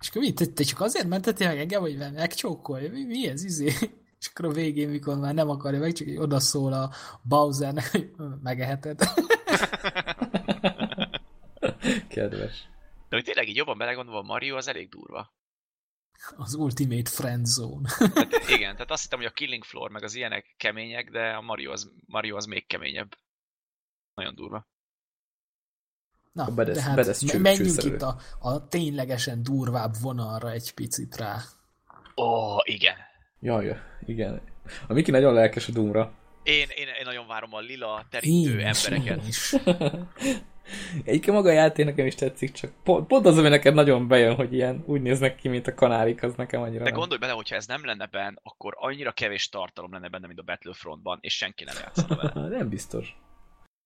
És akkor mit, te, csak azért mentettél meg engem, hogy megcsókolj? Mi, mi ez, izé? És akkor a végén, mikor már nem akarja meg, csak így odaszól a Bowsernek, hogy megeheted. Kedves. De hogy tényleg így jobban belegondolva, Mario az elég durva. Az Ultimate Friend Zone. Tehát, igen, tehát azt hittem, hogy a Killing Floor meg az ilyenek kemények, de a Mario az, Mario az még keményebb. Nagyon durva. Na, bedesz- de hát bedesz cső- menjünk csőszerű. itt a, a ténylegesen durvább vonalra egy picit rá. Ó, oh, igen. Jaj, igen. A Miki nagyon lelkes a Doomra. Én, én, én nagyon várom a lila terítő Én embereket. én is. Egyébként maga a játék nekem is tetszik, csak pont, pont az, ami neked nagyon bejön, hogy ilyen úgy néznek ki, mint a kanárik, az nekem annyira De gondolj bele, hogyha ez nem lenne benne, akkor annyira kevés tartalom lenne benne, mint a Battlefrontban, és senki nem játszana vele. Nem biztos.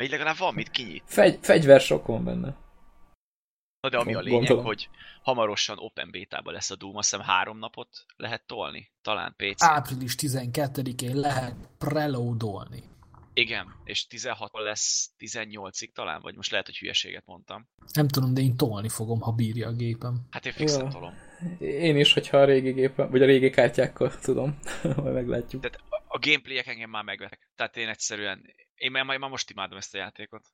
Vagy legalább van mit kinyit. Fegy, fegyver sok van benne. Na de ami a lényeg, Gondolom. hogy hamarosan Open Beta-ba lesz a Doom, azt hiszem három napot lehet tolni, talán PC. Április 12-én lehet preloadolni. Igen, és 16 lesz 18-ig talán, vagy most lehet, hogy hülyeséget mondtam. Nem tudom, de én tolni fogom, ha bírja a gépem. Hát én fixen tolom. Én is, hogyha a régi gépen, vagy a régi kártyákkal tudom, majd meglátjuk. Tehát a gameplayek engem már megvetek. Tehát én egyszerűen, én már, már most imádom ezt a játékot.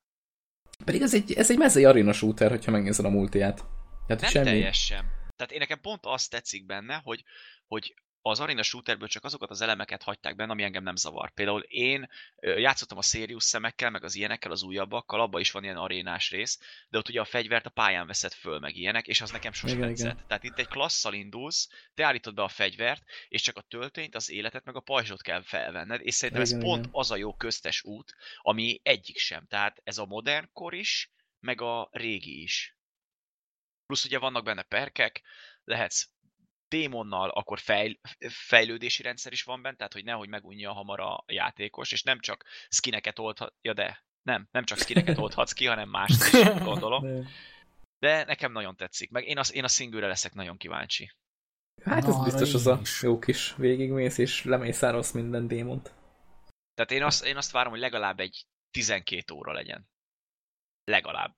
Pedig ez egy, ez egy mezei arena shooter, hogyha megnézed a multiját. Hát Nem semmi. teljes sem. Tehát én nekem pont azt tetszik benne, hogy, hogy az arena shooterből csak azokat az elemeket hagyták benne, ami engem nem zavar. Például én játszottam a Sirius szemekkel, meg az ilyenekkel, az újabbakkal, abban is van ilyen arénás rész, de ott ugye a fegyvert a pályán veszed föl, meg ilyenek, és az nekem sosem Igen, tetszett. igen. Tehát itt egy klasszal indulsz, te állítod be a fegyvert, és csak a töltényt, az életet, meg a pajzsot kell felvenned, és szerintem ez Igen, pont igen. az a jó köztes út, ami egyik sem. Tehát ez a modern kor is, meg a régi is. Plusz ugye vannak benne perkek, lehetsz démonnal, akkor fejl, fejlődési rendszer is van benne, tehát hogy nehogy megunja hamar a játékos, és nem csak skineket oldhat, ja de, nem, nem csak skineket oldhatsz ki, hanem mást is, gondolom. De- nekem nagyon tetszik, meg én, az, én a szingőre leszek nagyon kíváncsi. Hát Na, ez arra biztos az a is. jó kis végigmész, és lemészárolsz minden démont. Tehát én azt, én azt várom, hogy legalább egy 12 óra legyen. Legalább.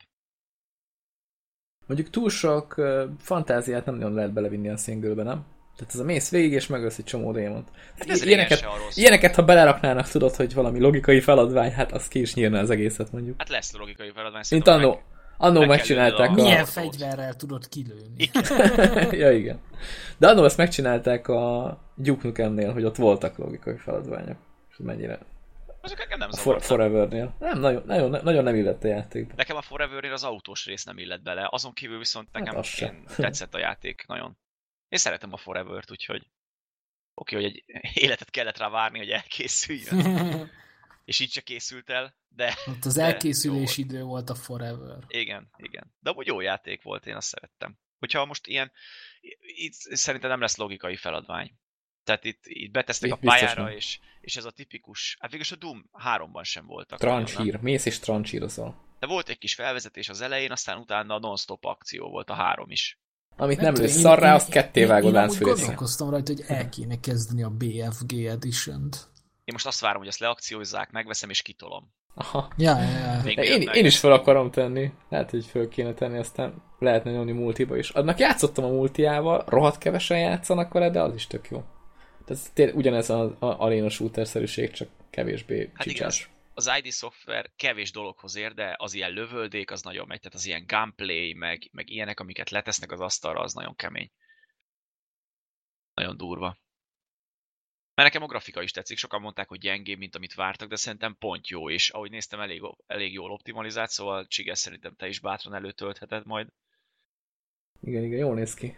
Mondjuk túl sok uh, fantáziát nem nagyon lehet belevinni a singlebe, nem? Tehát ez a mész végig, és megölsz egy csomó démont. Hát ez ilyeneket, ilyeneket, ha beleraknának, tudod, hogy valami logikai feladvány, hát az ki is nyírna az egészet, mondjuk. Hát lesz logikai feladvány. Mint annó. Annó meg megcsinálták a... Milyen fegyverrel tudod kilőni? Igen. ja, igen. De annó ezt megcsinálták a Duke Nukem-nél, hogy ott voltak logikai feladványok. És mennyire... Azok engem nem A For- zavartak. Forever-nél. Nem, nagyon, nagyon, nagyon nem illett a játékba. Nekem a forever az autós rész nem illet bele, azon kívül viszont nekem Hát én tetszett a játék nagyon. Én szeretem a Forever-t, úgyhogy oké, hogy egy életet kellett rá várni, hogy elkészüljön. És így se készült el, de Ott az De elkészülés jó idő volt a Forever. igen, igen. De amúgy jó játék volt, én azt szerettem. Hogyha most ilyen, itt szerintem nem lesz logikai feladvány. Tehát itt, itt betesznek a Itt biztos pályára, nem. és, és ez a tipikus, hát végülis a Doom 3-ban sem voltak. nem? Trancsír. Mész és trancsírozol. De volt egy kis felvezetés az elején, aztán utána a non-stop akció volt a három is. Amit nem tudom, lősz én- szarrá, én- azt ketté én- vágod Én láncfűrészre. gondolkoztam rajta, hogy el kéne kezdeni a BFG Edition-t. Én most azt várom, hogy azt leakciózzák, megveszem és kitolom. Aha. Ja, ja, ja. Még én, én is fel akarom tenni. Lehet, hogy föl kéne tenni, aztán lehetne nyomni multiba is. Annak játszottam a multiával, rohadt kevesen játszanak vele, de az is tök jó. Tehát tényleg ugyanez az arena shooter-szerűség, csak kevésbé Hát csicsás. igaz, az ID szoftver kevés dologhoz ér, de az ilyen lövöldék az nagyon megy, tehát az ilyen gunplay, meg, meg ilyenek, amiket letesznek az asztalra, az nagyon kemény. Nagyon durva. Mert nekem a grafika is tetszik, sokan mondták, hogy gyengébb, mint amit vártak, de szerintem pont jó, és ahogy néztem, elég, elég jól optimalizált, szóval Csiges szerintem te is bátran előtöltheted majd. Igen, igen, jól néz ki.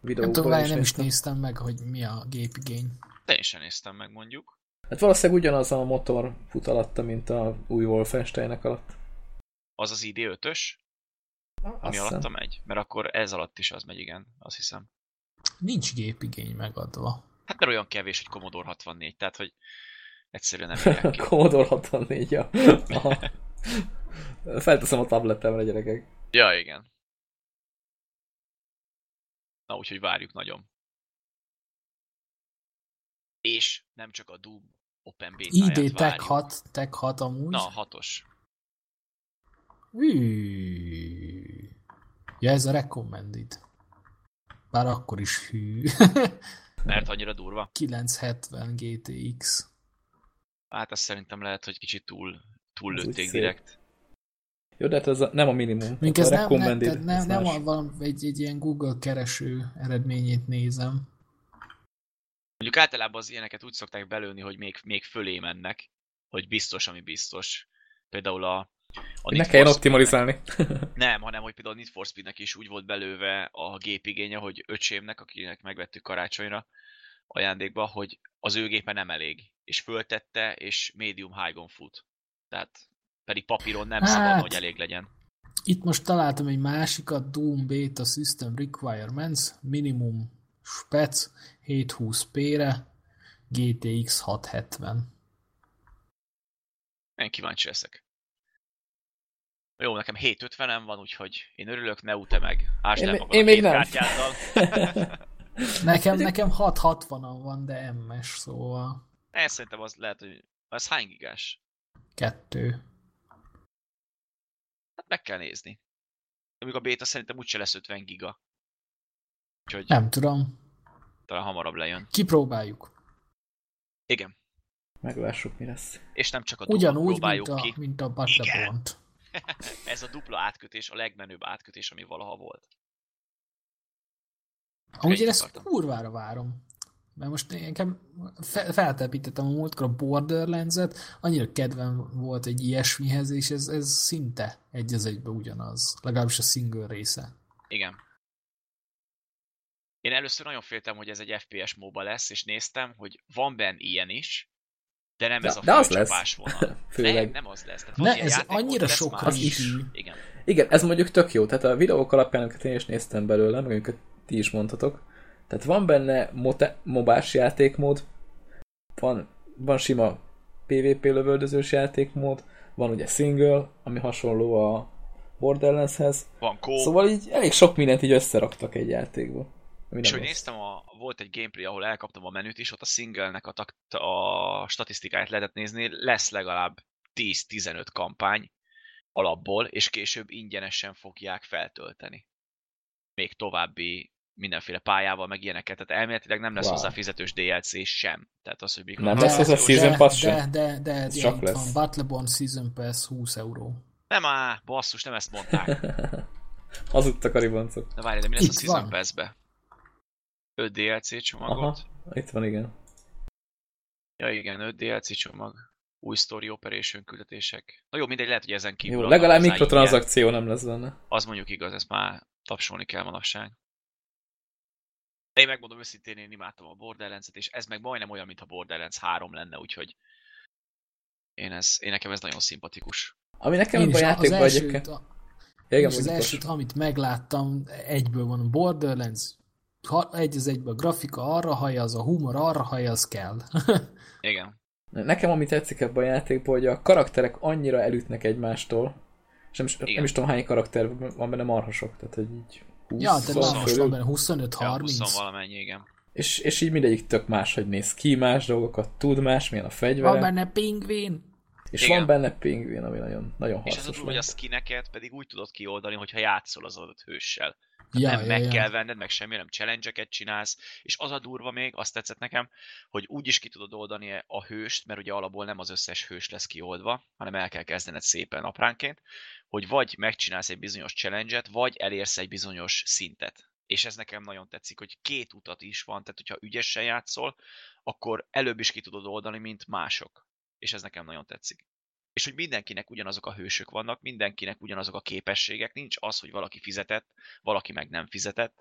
Nem Videóból tudom, várj, nem is néztem. meg, hogy mi a gépigény. Én sem néztem meg mondjuk. Hát valószínűleg ugyanaz a motor fut alatta, mint a új Wolfensteinek alatt. Az az ID5-ös, ami Azt hiszem. alatta megy, mert akkor ez alatt is az megy, igen, azt hiszem. Nincs gépigény megadva. Hát mert olyan kevés, hogy Commodore 64, tehát hogy egyszerűen nem. Commodore 64 ja. Felteszem a tabletemre, gyerekek. Ja, igen. Na, úgyhogy várjuk nagyon. És nem csak a Doom Open Beta-ját ID Tech várjuk. 6, Tech 6 amúgy. Na, a hatos. Hű. Ja, ez a recommended. Bár akkor is hű. Mert annyira durva. 970 GTX. Hát azt szerintem lehet, hogy kicsit túl, túl lőtték szép. Jó, de hát ez a, nem a minimum. A ez nem, nem, recommended, tehát nem, nem a, valami, egy, egy ilyen Google kereső eredményét nézem. Mondjuk általában az ilyeneket úgy szokták belőni, hogy még, még fölé mennek, hogy biztos, ami biztos. Például a, a Ne kelljen optimalizálni. Nem, hanem hogy például a Need for Speednek is úgy volt belőve a gépigénye, hogy öcsémnek, akinek megvettük karácsonyra ajándékba, hogy az ő gépe nem elég, és föltette, és medium high-gon fut. Tehát pedig papíron nem Hát. szabad, hogy elég legyen. Itt most találtam egy másikat, Doom Beta System Requirements, minimum spec 720p-re, GTX 670. Én kíváncsi leszek. Jó, nekem 750-en van, úgyhogy én örülök, ne te meg. Ásd Én, én, még nem. kártyáddal. Nekem, nekem 660-an van, de MS, szóval Ez szerintem az lehet, hogy... Az hány gigás? kettő. Hát meg kell nézni. Amíg a beta szerintem úgyse lesz 50 giga. Úgyhogy Nem tudom. talán hamarabb lejön. Kipróbáljuk. Igen. Meglássuk, mi lesz. És nem csak a Ugyanúgy, mint próbáljuk a, ki. mint a Igen. Battlebond. Ez a dupla átkötés a legmenőbb átkötés, ami valaha volt. Amúgy én ezt akartam. kurvára várom. Mert most nekem fe- feltelepítettem a múltkor a Borderlands-et, annyira kedvem volt egy ilyesmihez, és ez, ez szinte egy az egybe ugyanaz. Legalábbis a single része. Igen. Én először nagyon féltem, hogy ez egy FPS MOBA lesz, és néztem, hogy van benne ilyen is, de nem De- ez a de az főcsapás vonal. Főleg. Nem, nem az lesz. Tehát Ne, ez annyira lesz más. Az is. ítű. Igen. Igen, ez mondjuk tök jó. Tehát a videók alapján, amiket én is néztem belőle, meg amiket ti is mondhatok. Tehát van benne mote- mobás játékmód, van, van sima PvP lövöldözős játékmód, van ugye single, ami hasonló a Borderlandshez. Van kó. Szóval így elég sok mindent így összeraktak egy játékba. És hogy néztem, a, volt egy gameplay, ahol elkaptam a menüt is, ott a single-nek a, tak, a statisztikáját lehetett nézni, lesz legalább 10-15 kampány alapból, és később ingyenesen fogják feltölteni. Még további mindenféle pályával, meg ilyeneket. Tehát elméletileg nem lesz Wow. hozzá fizetős DLC sem. Tehát az, hogy Nem lesz hozzá mikrotranszakciós- Season de, Pass de, sem? de, de, Ez de csak lesz. van Battlebond Season Pass 20 euró. Nem á, basszus, nem ezt mondták. Hazudtak a ribancok. De várj, de mi lesz a Itt Season van. Pass-be? 5 DLC csomagot? Aha, itt van, igen. Ja igen, 5 DLC csomag. Új story operation küldetések. Na jó, mindegy, lehet, hogy ezen kívül Jó, legalább mikrotranszakció nem lesz benne. Az mondjuk igaz, ezt már tapsolni kell manapság. De én megmondom őszintén, én imádtam a Borderlands-et, és ez meg majdnem olyan, mint a Borderlands 3 lenne, úgyhogy én, ez, én nekem ez nagyon szimpatikus. Ami nekem Én a az játékban elsőt, egyébként... a, igen, az elsőt, amit megláttam, egyből van a Borderlands, ha, egy az egyben a grafika arra hajaz, a humor arra hajaz kell. Igen. Nekem ami tetszik ebben a játékban, hogy a karakterek annyira elütnek egymástól, és nem is, nem is tudom hány karakter van benne marhasok, tehát hogy így 20 ja, tehát van már most van benne Ja, 25-30. 20 valamennyi, igen. és, és így mindegyik tök máshogy néz ki, más dolgokat tud, más, milyen a van fegyvere, benne pingvin. és Igen. van benne pingvin, ami nagyon, nagyon És ez a hogy a skineket pedig úgy tudod kioldani, hogyha játszol az adott hőssel. Ja, nem ja, meg ja. kell venned, meg semmi, nem challenge csinálsz, és az a durva még, azt tetszett nekem, hogy úgy is ki tudod oldani a hőst, mert ugye alapból nem az összes hős lesz kioldva, hanem el kell kezdened szépen apránként, hogy vagy megcsinálsz egy bizonyos challenge vagy elérsz egy bizonyos szintet. És ez nekem nagyon tetszik, hogy két utat is van, tehát hogyha ügyesen játszol, akkor előbb is ki tudod oldani, mint mások. És ez nekem nagyon tetszik és hogy mindenkinek ugyanazok a hősök vannak, mindenkinek ugyanazok a képességek, nincs az, hogy valaki fizetett, valaki meg nem fizetett,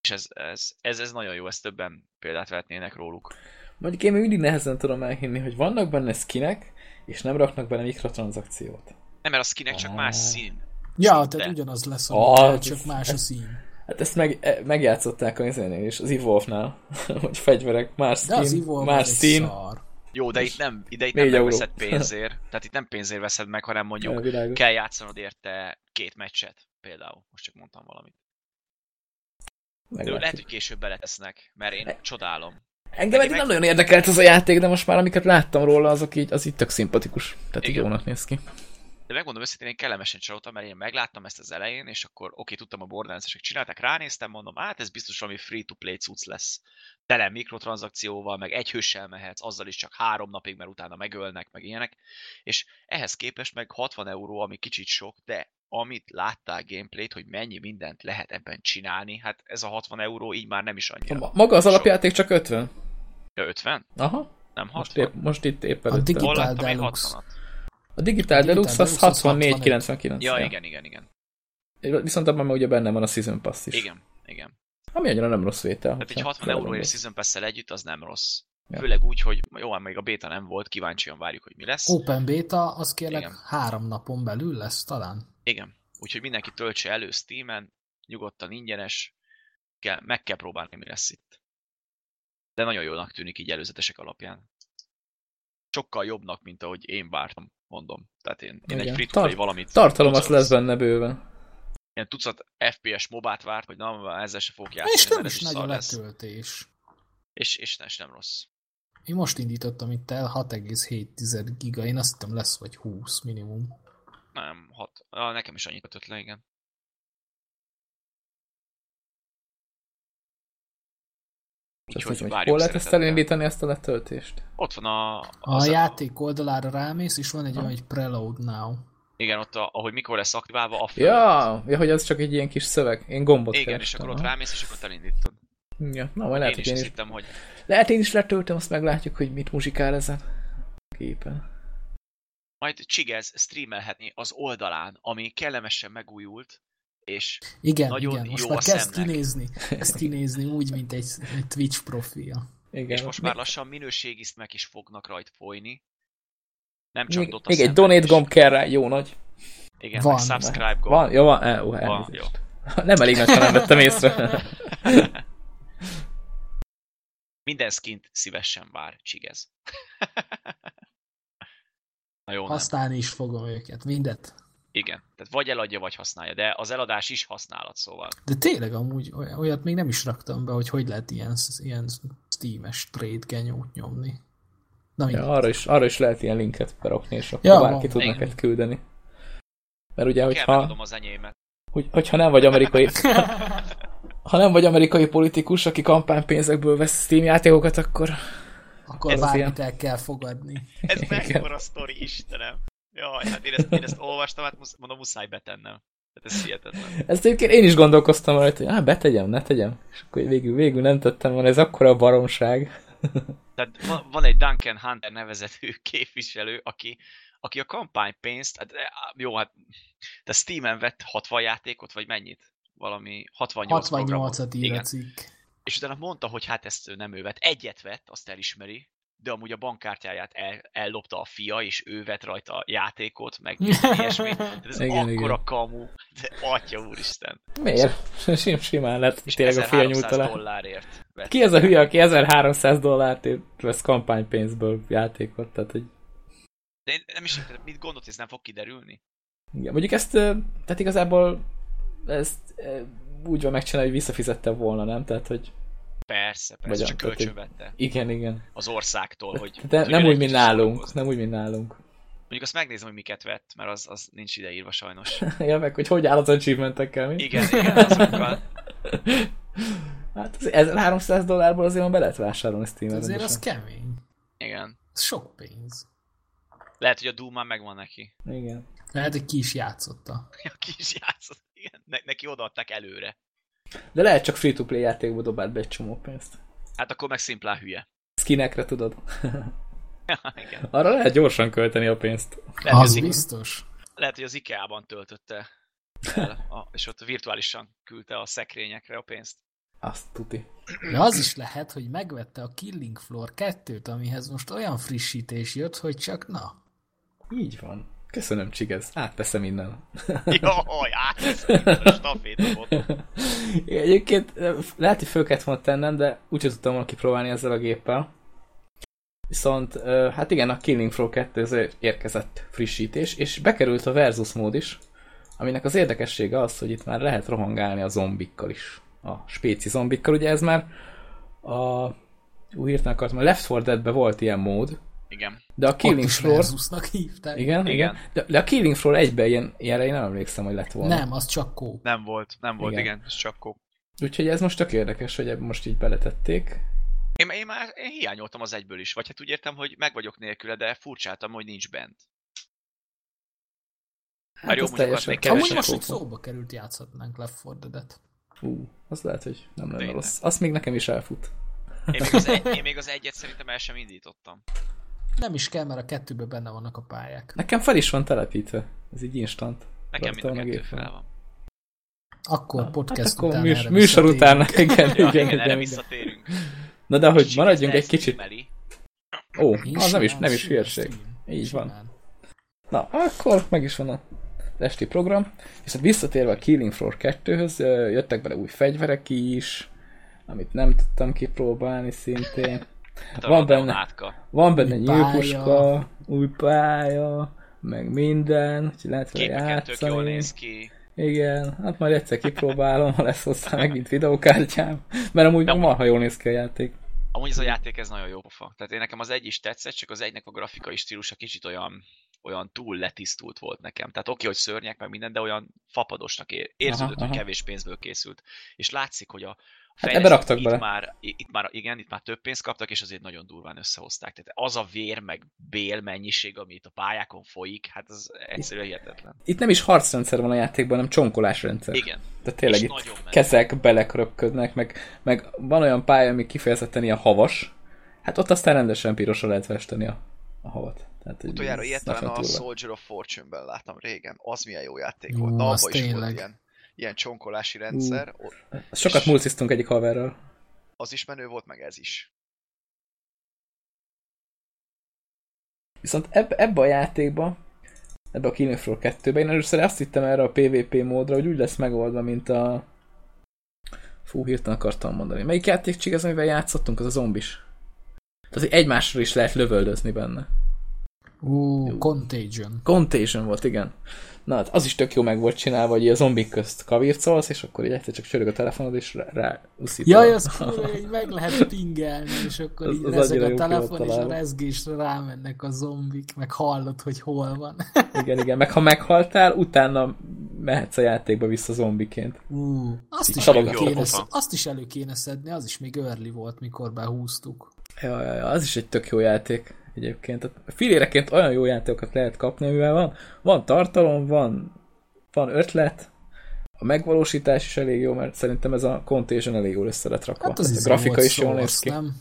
és ez, ez, ez, ez nagyon jó, ezt többen példát vehetnének róluk. Mondjuk én még mindig nehezen tudom elhinni, hogy vannak benne skinek, és nem raknak benne mikrotranszakciót. Nem, mert a skinek csak más Ah. szín. Ja, tehát ugyanaz lesz, Ah, a, ez- csak más a szín. Hát ezt meg, e- megjátszották a is, az Evolve-nál, hogy fegyverek, más De az skin, Evolve más szín. szar. Jó, de itt nem, ide itt nem euró. megveszed pénzért, tehát itt nem pénzért veszed meg, hanem mondjuk Világos. kell játszanod érte két meccset, például. Most csak mondtam valamit. De lehet, hogy később beletesznek, mert én csodálom. Engem eddig nem nagyon érdekelt ez a játék, de most már amiket láttam róla, azok így, az így tök szimpatikus. Tehát így Igen. jónak néz ki. De megmondom őszintén, én kellemesen csalódtam, mert én megláttam ezt az elején, és akkor oké, tudtam a Borderlands-esek csinálták, ránéztem, mondom, hát ez biztos valami free-to-play cucc lesz. Tele mikrotranszakcióval, meg egy hőssel mehetsz, azzal is csak három napig, mert utána megölnek, meg ilyenek. És ehhez képest meg 60 euró, ami kicsit sok, de amit láttál gameplayt, hogy mennyi mindent lehet ebben csinálni, hát ez a 60 euró így már nem is annyira. Ma- Maga az Sok. alapjáték csak 50? Ja, 50? Aha. Nem Most 60? épp, most itt épp A előttem. Láttam én Deluxe. 60-at? A Digital Digital az Deluxe az 64,99. Ja, igen, igen, igen. Viszont abban már ugye benne van a Season Pass is. Igen, igen. Ami annyira nem rossz vétel. Tehát egy hogyha 60 euróért. Season pass együtt, az nem rossz. Ja. Főleg úgy, hogy jó, hát még a beta nem volt, kíváncsian várjuk, hogy mi lesz. Open Beta, az kérlek Igen. három napon belül lesz talán. Igen. Úgyhogy mindenki töltse elő Steam-en, nyugodtan ingyenes, kell, meg kell próbálni, mi lesz itt. De nagyon jónak tűnik így előzetesek alapján. Sokkal jobbnak, mint ahogy én vártam, mondom. Tehát én, én egy free Tar- valamit... Tartalom az tucat- lesz benne bőven. Ilyen tucat FPS mobát várt, hogy na, ezzel se fog játszani, És nem is lesz. letöltés. És, és, és nem rossz. Én most indítottam itt el 6,7 giga, én azt hittem lesz vagy 20 minimum. Nem, hat. Ah, nekem is annyit ötött le, igen. Úgyhogy hogy várjuk hol lehet ezt elindítani, ezt a letöltést? Ott van a... A játék oldalára rámész, és van egy olyan, hogy preload now. Igen, ott, a, ahogy mikor lesz aktiválva, a Ja, ja, hogy az csak egy ilyen kis szöveg. Én gombot Igen, és kerestem, akkor ott rámész, és akkor elindítod. Ja, na, majd lehet, én hogy is én is. hittem, hogy Lehet én is letöltöm, azt meglátjuk, hogy mit muzsikál ezen a képen. majd Csigez streamelhetni az oldalán, ami kellemesen megújult, és Igen, Nagyon igen, most jó már a kezd szemnek. kinézni, kezd kinézni úgy, mint egy, egy Twitch profil. Igen. és most már lassan minőségi meg is fognak rajt folyni. Nem csak még, Dota még egy donate gomb kell rá, jó nagy. Igen, Van. meg subscribe gomb. Van? Jó, van? Eh, ó, Van, elnézést. Nem elég nagy, nem vettem észre. Minden skint szívesen vár Csigez. Na jó, nem. Használni is fogom őket, mindet. Igen. Tehát vagy eladja, vagy használja, de az eladás is használat, szóval. De tényleg amúgy oly- olyat még nem is raktam be, hogy hogy lehet ilyen, ilyen Steam-es trade genyót nyomni. Na. Ja, arra, is, arra is lehet ilyen linket berakni, és akkor Ja, bárki tud neked küldeni. Mert ugye, Kell hogyha, megadom az enyémet. hogy, hogyha nem vagy amerikai, ha nem vagy amerikai politikus, aki kampánypénzekből vesz Steam játékokat, akkor Akkor Ez bármit ilyen. el kell fogadni. Ez mekkora sztori, Istenem. Jaj, hát én ezt, én ezt olvastam, hát musz, mondom, muszáj betennem. Tehát ez hihetetlen. ezt egyébként én is gondolkoztam rajta, hogy ah, betegyem, ne tegyem. És akkor végül, végül nem tettem volna, ez akkora baromság. Tehát van, van egy Duncan Hunter nevezetű képviselő, aki, aki a kampánypénzt, hát, eh, jó, hát de Steam-en vett 60 játékot, vagy mennyit? Valami 68 programot. 68-at ír a Igen. cikk. És utána mondta, hogy hát ezt ő nem ő vett. Egyet vett, azt elismeri, de amúgy a bankkártyáját el, ellopta a fia, és ő vett rajta a játékot, meg ilyesmi. Ez Igen, akkora igen. kamu. De atya úristen. Miért? Sim, simán lett, És tényleg a fia 1300 nyújt alá. dollárért vett. Ki ez a hülye, aki 1300 dollárt vesz kampánypénzből játékot? Tehát, hogy De én nem is értem, mit gondolt, ez nem fog kiderülni? igen. Mondjuk ezt, tehát igazából ezt úgy van megcsinálni, hogy visszafizette volna, nem? Tehát, hogy Persze, persze, Vagy csak tehát, kölcsön vette igen, igen. az országtól, hogy De tudjon nem úgy, mint nálunk. Nem úgy, mint nálunk. Mondjuk azt megnézem, hogy miket vett, mert az, az nincs ideírva sajnos. ja, meg hogy hogy áll az achievementekkel, mi? Igen, igen, azokkal. Hát az 1300 dollárból azért van be lehet vásárolni Steam-en. Azért az rendesen. kemény. Igen. Ez sok pénz. Lehet, hogy a Doom már megvan neki. Igen. Lehet, hogy ki is játszotta. Aki is játszott. Igen. Ne- neki odaadták előre. De lehet csak free-to-play játékba dobált be egy csomó pénzt. Hát akkor meg szimplán hülye. Skinekre tudod. Igen. Arra lehet gyorsan költeni a pénzt. Lehet, Az az, biztos. lehet, hogy az IKEA-ban töltötte el, a, és ott virtuálisan küldte a szekrényekre a pénzt. Azt tuti. De az is lehet, hogy megvette a Killing Floor 2-t, amihez most olyan frissítés jött, hogy csak na. Így van. Köszönöm, Csigez. Átveszem innen. Jaj, átveszem a stafétabotot. Egyébként lehet, hogy föl kellett volna tennem, de úgyse tudtam volna kipróbálni ezzel a géppel. Viszont, hát igen, a Killing Floor 2 érkezett frissítés, és bekerült a Versus mód is, aminek az érdekessége az, hogy itt már lehet rohangálni a zombikkal is. A spéci zombikkal, ugye ez már a... Úgy akartam, a Left 4 Dead-ben volt ilyen mód, Igen. de a Ott Killing is Floor... Versusnak hívták. Igen, igen. Igen. De, de a Killing Floor egyben ilyen, ilyenre én nem emlékszem, hogy lett volna. Nem, az csak kó. Nem volt, nem volt, Igen. igen, ez csak kó. Úgyhogy ez most tök érdekes, hogy most így beletették. Én, én már én hiányoltam az egyből is, vagy hát úgy értem, hogy meg vagyok nélküle, de furcsáltam, hogy nincs bent. Már jó, mondjuk az teljesen még Amúgy kevesebb most, hogy kópa. szóba került, játszhatnánk Left 4 Dead-et. Ú, az lehet, hogy nem lenne Tényleg. rossz. Azt még nekem is elfut. Én még, az egy, én még az egyet szerintem el sem indítottam. Nem is kell, mert a kettőben benne vannak a pályák. Nekem fel is van telepítve. Ez így instant. Nekem mind a kettő fel van. Akkor Na, podcast hát akkor után műs, erre műsor után, igen, Ja, igen, igen, igen, erre visszatérünk. Na de hogy maradjunk egy kicsit. Ó, az nem is, nem is hülyeség. Így van. Na, akkor meg is van a esti program, viszont visszatérve a Killing Floor 2-höz, ö, jöttek bele új fegyverek is, amit nem tudtam kipróbálni szintén. Van benne, Átka. van benne nyílpuska, új pálya, meg minden, úgyhogy lehet vele Képeken tök jól játszani. néz ki. Igen, hát majd egyszer kipróbálom, ha lesz hozzá megint videókártyám, mert amúgy De- marha jól néz ki a játék. Amúgy ez a játék ez nagyon jó pofa. Tehát én nekem az egy is tetszett, csak az egynek a grafikai stílusa kicsit olyan, olyan túl letisztult volt nekem. Tehát oké, hogy szörnyek, meg minden, de olyan fapadosnak ér, érződött, Aha, hogy aha. kevés pénzből készült. És látszik, hogy a Hát ebbe raktak itt bele. Már, itt már, igen, itt már több pénzt kaptak, és azért nagyon durván összehozták. Tehát az a vér, meg bél mennyiség, ami itt a pályákon folyik, hát az egyszerűen hihetetlen. Itt nem is harcrendszer van a játékban, hanem csonkolásrendszer. Igen. Tehát tényleg És itt kezek belekröpködnek, meg, meg van olyan pálya, ami kifejezetten ilyen havas, hát ott aztán rendesen pirosra lehet festeni a, a havat. Tehát, Utoljára ilyet a. Soldier of Fortune-ben láttam régen. Az milyen jó játék Ú, volt. Na, az abban is volt ilyen, ilyen csonkolási rendszer. O- Sokat és- mulciztunk egyik haverral. Az is menő volt, meg ez is. Viszont ebbe, ebbe a játékba, ebbe a Killing Floor 2-be, én először azt hittem erre a PvP módra, hogy úgy lesz megoldva, mint a... Fú, hirtelen akartam mondani. Melyik játék ez, amivel játszottunk? Az a zombis. Tehát, hogy egymásról is lehet lövöldözni benne. Ú, Contagion. Contagion volt, igen. Na, hát az is tök jó meg volt csinálva, hogy a zombik közt kavircolsz, és akkor így egyszer csak csörög a telefonod, és rá, rá uszítod. Jaj, az kurva, hogy meg lehet pingelni, és akkor Az- így az rezeg a telefon, és a rezgésre rámennek a zombik, meg hallod, hogy hol van. Igen, igen. Meg ha meghaltál, utána mehetsz a játékba vissza zombiként. Ú, azt Így is, elő kéne, azt is elő kéne szedni, az is még early volt, mikor behúztuk. Ja, ja, ja, az is egy tök jó játék egyébként. Tehát filéreként olyan jó játékokat lehet kapni, mivel van, van tartalom, van, van ötlet, a megvalósítás is elég jó, mert szerintem ez a Contagion elég jól össze lett rakva. Hát az a grafika is jól néz ki. nem?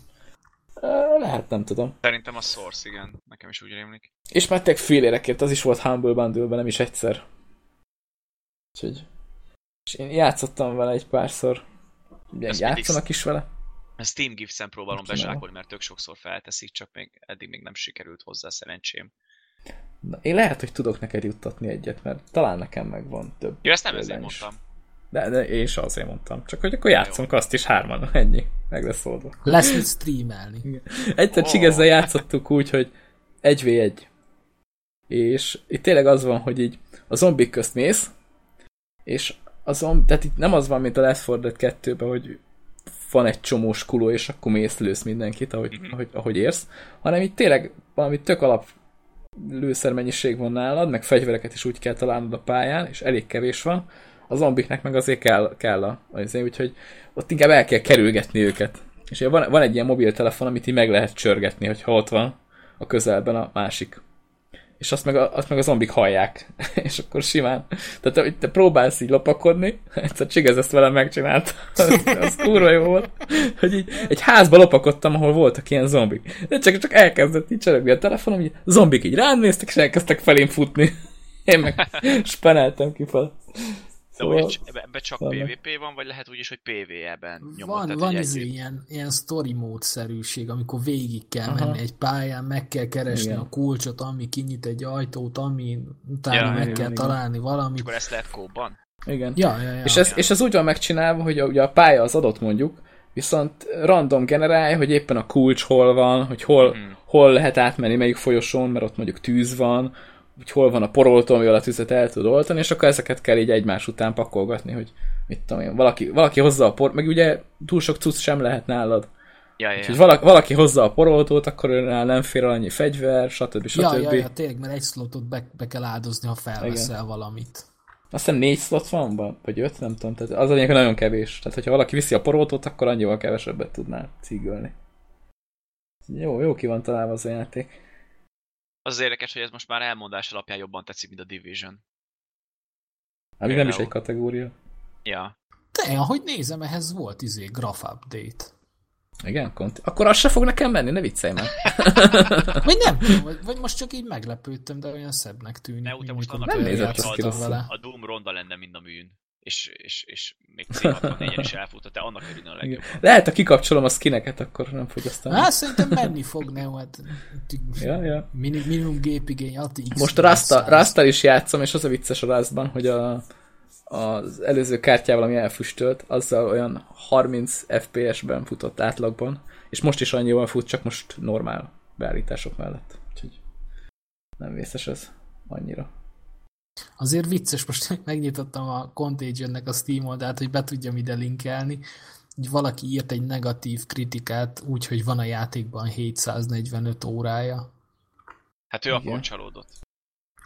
Lehet, nem tudom. Szerintem a Source, igen. Nekem is úgy rémlik. És már tényleg félérekért, az is volt Humble bundle nem is egyszer. Úgyhogy... És én játszottam vele egy párszor. Ugye játszanak is vele. A Steam Gifts-en próbálom Kínálom. bezsákolni, mert tök sokszor felteszik, csak még eddig még nem sikerült hozzá szerencsém. Na, én lehet, hogy tudok neked juttatni egyet, mert talán nekem megvan több. Jó, ezt nem ezért is. mondtam. De, de én is azért mondtam. Csak hogy akkor játszunk azt is hárman, ennyi. Meg lesz oldva. Lesz mit streamelni. Egyszer Ó. oh. csigezzel játszottuk úgy, hogy 1v1. És itt tényleg az van, hogy így a zombik közt mész, és a zomb... tehát itt nem az van, mint a Left 4 Dead 2-ben, hogy van egy csomós kuló, és akkor mész, lősz mindenkit, ahogy, Mhm. ahogy, ahogy érsz, hanem itt tényleg valami tök alap lőszermennyiség van nálad, meg fegyvereket is úgy kell találnod a pályán, és elég kevés van, a zombiknek meg azért kell, kell a, azért, úgyhogy ott inkább el kell kerülgetni őket. És van, van egy ilyen mobiltelefon, amit így meg lehet csörgetni, hogyha ott van a közelben a másik. És azt meg a, azt meg a zombik hallják. és akkor simán. Tehát hogy te próbálsz így lopakodni, egyszer Csigez ezt velem megcsinált. az, az kurva jó volt. Hogy így egy házba lopakodtam, ahol voltak ilyen zombik. De csak, csak elkezdett így csörögni a telefonom, így zombik így rám néztek, és elkezdtek felém futni. Én meg speneltem ki De Szóval, úgy, ebbe, ebbe csak Vannak. PvP van, vagy lehet úgy is, hogy PvE-ben nyomod? Van, tehát, van együtt- ilyen, ilyen story módszerűség, amikor végig kell Aha. menni egy pályán, meg kell keresni Igen. a kulcsot, ami kinyit egy ajtót, ami utána Ja, meg igen, kell igen. találni És valamit. akkor ezt lehet kóban? igen. Ja, ja, ja. És ez, és ez úgy van megcsinálva, hogy a, ugye a pálya az adott mondjuk, viszont random generálja, hogy éppen a kulcs hol van, hogy hol, Mhm. hol lehet átmenni, melyik folyosón, mert ott mondjuk tűz van, hogy hol van a poroltó, amivel a tüzet el tud oltani, és akkor ezeket kell így egymás után pakolgatni, hogy mit tudom én, valaki, valaki hozza a por, meg ugye túl sok cucc sem lehet nálad. Ja, ja, Úgyhogy valaki, valaki hozza a poroltót, akkor őnál nem fér el annyi fegyver, stb. stb. ja, ja, ja, tényleg, mert egy slotot be, be kell áldozni, ha felveszel Igen. valamit. Azt hiszem négy slot van, ba- vagy öt, nem tudom, tehát az a lényeg, hogy nagyon kevés. Tehát, hogyha valaki viszi a poroltót, akkor annyival kevesebbet tudnál cígölni. Jó, jó ki van találva az a játék. Az az érdekes, hogy ez most már elmondás alapján jobban tetszik, mint a Division. Ami nem is egy kategória. Ja. De, ahogy nézem, ehhez volt izé graph update. Igen, konti. Akkor az se fog nekem menni, ne viccelj már. Vagy nem vagy, vagy most csak így meglepődtem, de olyan szebbnek tűnik. Ne, mint most annak Nem nézett ki vele. A Doom ronda lenne, mint a műn. És, és, és még C64-en is elfutott, de annak örülne a legjobb. Lehet, ha kikapcsolom a skineket, akkor nem fogyasztom. Hát szerintem menni fog, ne? Hát, Ja, ja. Minim, minimum gépigény. Most Rasta, Rasta is játszom, és az a vicces a Rustban, hogy a, az előző kártyával, ami elfüstölt, azzal olyan 30 FPS-ben futott átlagban, és most is annyival fut, csak most normál beállítások mellett. Úgyhogy nem vészes ez annyira. Azért vicces, most megnyitottam a Contagion-nek a Steam oldalt, hogy be tudjam ide linkelni. Így valaki írt egy negatív kritikát úgy, hogy van a játékban 745 órája. Hát ő Igen. akkor csalódott.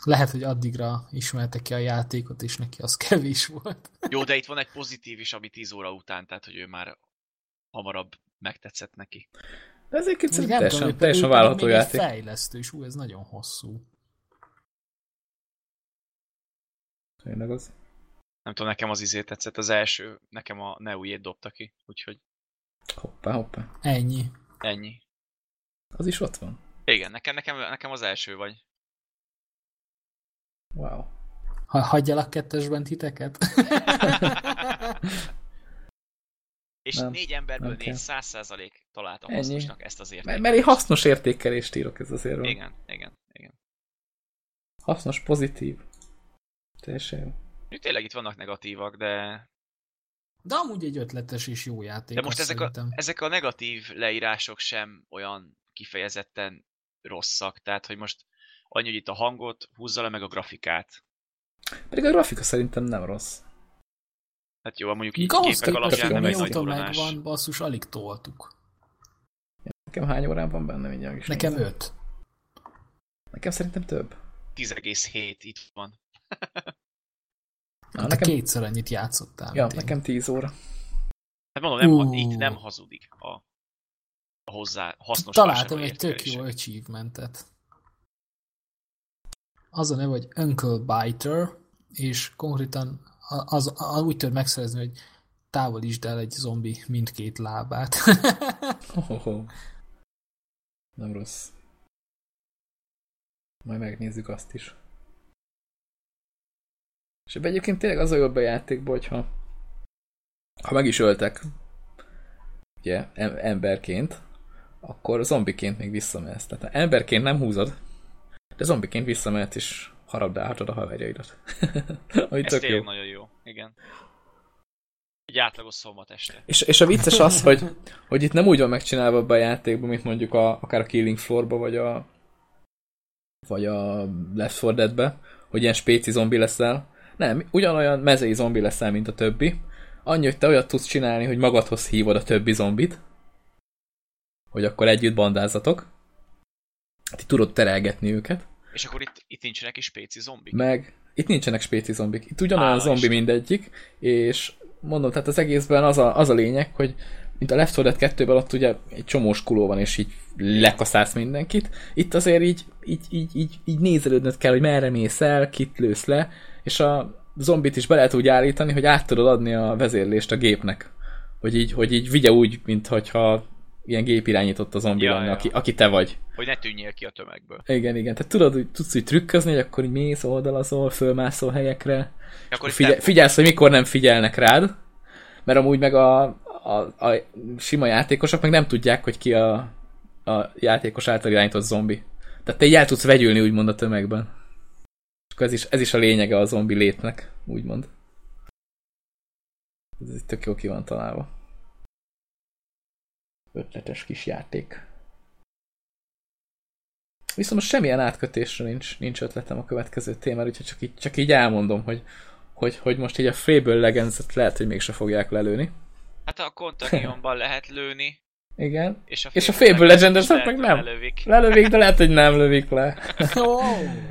Lehet, hogy addigra ismerte ki a játékot, és neki az kevés volt. Jó, de itt van egy pozitív is, ami 10 óra után, tehát hogy ő már hamarabb megtetszett neki. De ez nem tudom, teljesen, teljesen vállalható egy játék. fejlesztő, és ú, ez nagyon hosszú. Tényleg az. Nem tudom, nekem az izé tetszett, az első, nekem a Neujét dobta ki, úgyhogy Hoppá, hoppá. Ennyi. ennyi. Az is ott van. Igen, nekem, nekem, nekem az első vagy. Wow. Ha, hagyjalak kettesben titeket? És Nem, négy emberből nem négy száz százalék találta Ennyi. hasznosnak ezt az Mert, értéket. mert én hasznos értékelést írok ez azért. van. Igen, igen, igen. Hasznos, pozitív. Teljesen Tényleg itt vannak negatívak, de, De amúgy egy ötletes és jó játék. de most ezek a, ezek a negatív leírások sem olyan kifejezetten rosszak. Tehát, hogy most annyi, hogy itt a hangot, húzza le meg a grafikát. Pedig a grafika szerintem nem rossz. Hát jó, mondjuk így ahhoz képek alapján nem egy nagy durranás. megvan, basszus, alig toltuk. Nekem hány órán van benne, mindjárt is Nekem nézem. öt. Nekem szerintem több. 10,7 itt van. Na, Hát nekem, kétszer annyit játszottál. ja, én. nekem 10 óra. Hát mondom, nem, uh. itt nem hazudik a, a hozzá hasznos Találtam egy tök jó achievementet. Az a neve, hogy Uncle Biter, és konkrétan az, az úgy tud megszerezni, hogy távolítsd el egy zombi mindkét lábát. Hohoho. Nem rossz. Majd megnézzük azt is. És ebben egyébként tényleg az a jobb a játékban, hogyha ha meg is öltek, ugye, em- emberként, akkor zombiként még visszamehetsz. Tehát emberként nem húzod, de zombiként visszamehet és harabdálhatod a haverjaidat. Ami Ez tök jó. nagyon jó, igen. Egy átlagos szombat este. És, és a vicces az, hogy, hogy itt nem úgy van megcsinálva ebbe a játékban, mint mondjuk a, akár a Killing Floor-ba, vagy a vagy a Left 4 Dead-be, hogy ilyen spéci zombi leszel. Nem, ugyanolyan mezei zombi leszel, mint a többi. Annyi, hogy te olyat tudsz csinálni, hogy magadhoz hívod a többi zombit, hogy akkor együtt bandázzatok. Ti tudod terelgetni őket. És akkor itt, itt nincsenek is spéci zombik. Meg itt nincsenek spéci zombik. Itt ugyanolyan zombi mindegyik, és mondom, tehát az egészben az a, az a lényeg, hogy mint a Left 4 Dead 2 ott ugye egy csomós kuló van, és így lekaszálsz mindenkit. Itt azért így, így, így, így, így nézelődnöd kell, hogy merre mész el, kit lősz le, és a zombit is be lehet úgy állítani, hogy át tudod adni a vezérlést a gépnek. Hogy így, hogy így vigye úgy, mintha ilyen gép irányított a zombi Ja, lenne, ja. Aki, aki te vagy. Hogy ne tűnjél ki a tömegből. Igen, igen. Tehát tudod, hogy tudsz úgy trükközni, hogy akkor így mész, oldalazol, fölmászol helyekre, Akkor Figye, figyelsz, hogy mikor nem figyelnek rád, mert amúgy meg a, a, a sima játékosok meg nem tudják, hogy ki a, a játékos által irányított zombi. Tehát te így el tudsz vegyülni, úgymond a tömegben. Ez is, ez is a lényege a zombi létnek, úgymond. Ez egy tök jó ki van találva. Ötletes kis játék. Viszont most semmilyen átkötésre nincs, nincs ötletem a következő témára, úgyhogy csak így, csak így elmondom, hogy, hogy, hogy most így a Fable legends lehet, hogy mégse fogják lelőni. Hát a Contagionban lehet lőni, Igen. és a És a Fable Legends meg lehet, nem. hogy lelövik. Lelövik, de lehet, hogy nem lövik le. Ó,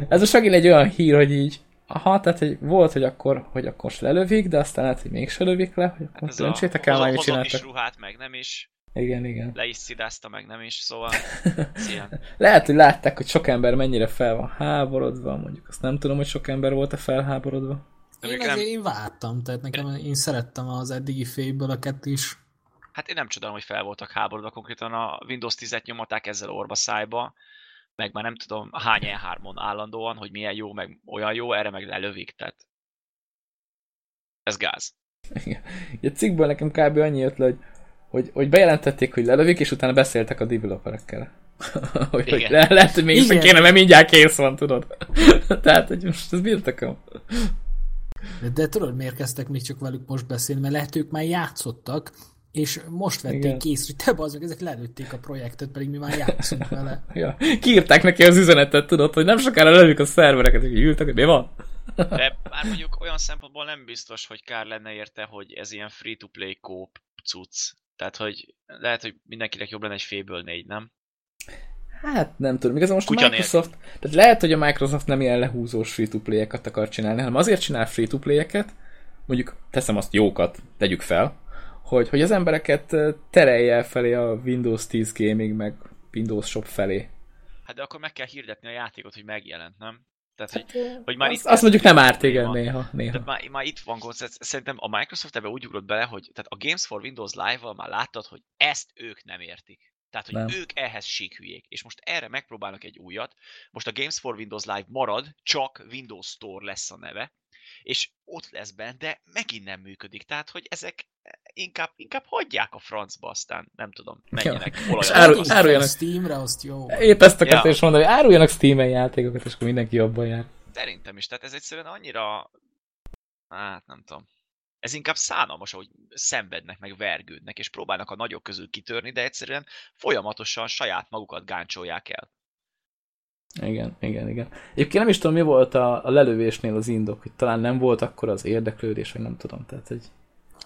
Ez most megint egy olyan hír, hogy így Aha, tehát hogy volt, hogy akkor, hogy akkor most lelövik, de aztán lehet, hogy mégse lövik le, hogy akkor Ez a döntsétek el, mit hozott is csináltak. ruhát, meg nem is. Igen, igen. Le is szidázta, meg nem is, szóval. Lehet, hogy látták, hogy sok ember mennyire fel van háborodva, mondjuk azt nem tudom, hogy sok ember volt-e felháborodva. Én nem, én vártam, tehát nekem én szerettem az eddigi fébölöket is. Hát én nem csodálom, hogy fel voltak háborodva, konkrétan a Windows 10-et nyomatták ezzel orba szájba, meg már nem tudom hány E3-on állandóan, hogy milyen jó, meg olyan jó, erre meg lelövik, tehát Ez gáz. A cikkből nekem kb. annyi jött le, hogy, hogy, hogy bejelentették, hogy lelövik, és utána beszéltek a developerekkel. hogy, hogy Igen. le, lehet, hogy még Igen. kéne, mert mindjárt kész van, tudod. Tehát, hogy most ez birtokom. De, de tudod, miért kezdtek még csak velük most beszélni? Mert lehet ők már játszottak, és most vették Igen. Igen. kész, hogy te bazd meg, ezek lelőtték a projektet, pedig mi már játszunk vele. Ja. Kiírták neki az üzenetet, tudod, hogy nem sokára lövik a szervereket, és ültek, hogy mi van? De már mondjuk olyan szempontból nem biztos, hogy kár lenne érte, hogy ez ilyen free-to-play kóp cucc. Tehát, hogy lehet, hogy mindenkinek jobb lenne egy félből négy, nem? Hát nem tudom, igazán most a Kutya Microsoft, tehát lehet, hogy a Microsoft nem ilyen lehúzós free-to-play-eket akar csinálni, hanem azért csinál free-to-play-eket, mondjuk teszem azt jókat, tegyük fel, hogy, hogy az embereket terelje el felé a Windows 10 gaming, meg Windows Shop felé. Hát de akkor meg kell hirdetni a játékot, hogy megjelent, nem? Tehát, hogy, hogy már Azt, itt azt mondjuk nem árt, igen, néha. néha. Tehát már, már itt van gond, Sz- szerintem a Microsoft ebbe úgy ugrott bele, hogy tehát a Games for Windows Live-val már láttad, hogy ezt ők nem értik. Tehát, hogy nem. ők ehhez síkhülyék. És most erre megpróbálnak egy újat. Most a Games for Windows Live marad, csak Windows Store lesz a neve, és ott lesz benne, de megint nem működik. Tehát, hogy ezek inkább, inkább hagyják a francba, aztán nem tudom, menjenek És olajat. áru- áruljanak. Steamre, azt jó. Épp ezt akartam Ja. is mondani, hogy áruljanak Steam-en játékokat, és akkor mindenki jobban jár. Szerintem is, tehát ez egyszerűen annyira... Hát nem tudom. Ez inkább szánalmas, hogy szenvednek, meg vergődnek, és próbálnak a nagyok közül kitörni, de egyszerűen folyamatosan saját magukat gáncsolják el. Igen, igen, igen. Egyébként nem is tudom, mi volt a, a lelövésnél az indok, hogy talán nem volt akkor az érdeklődés, vagy nem tudom. Tehát, hogy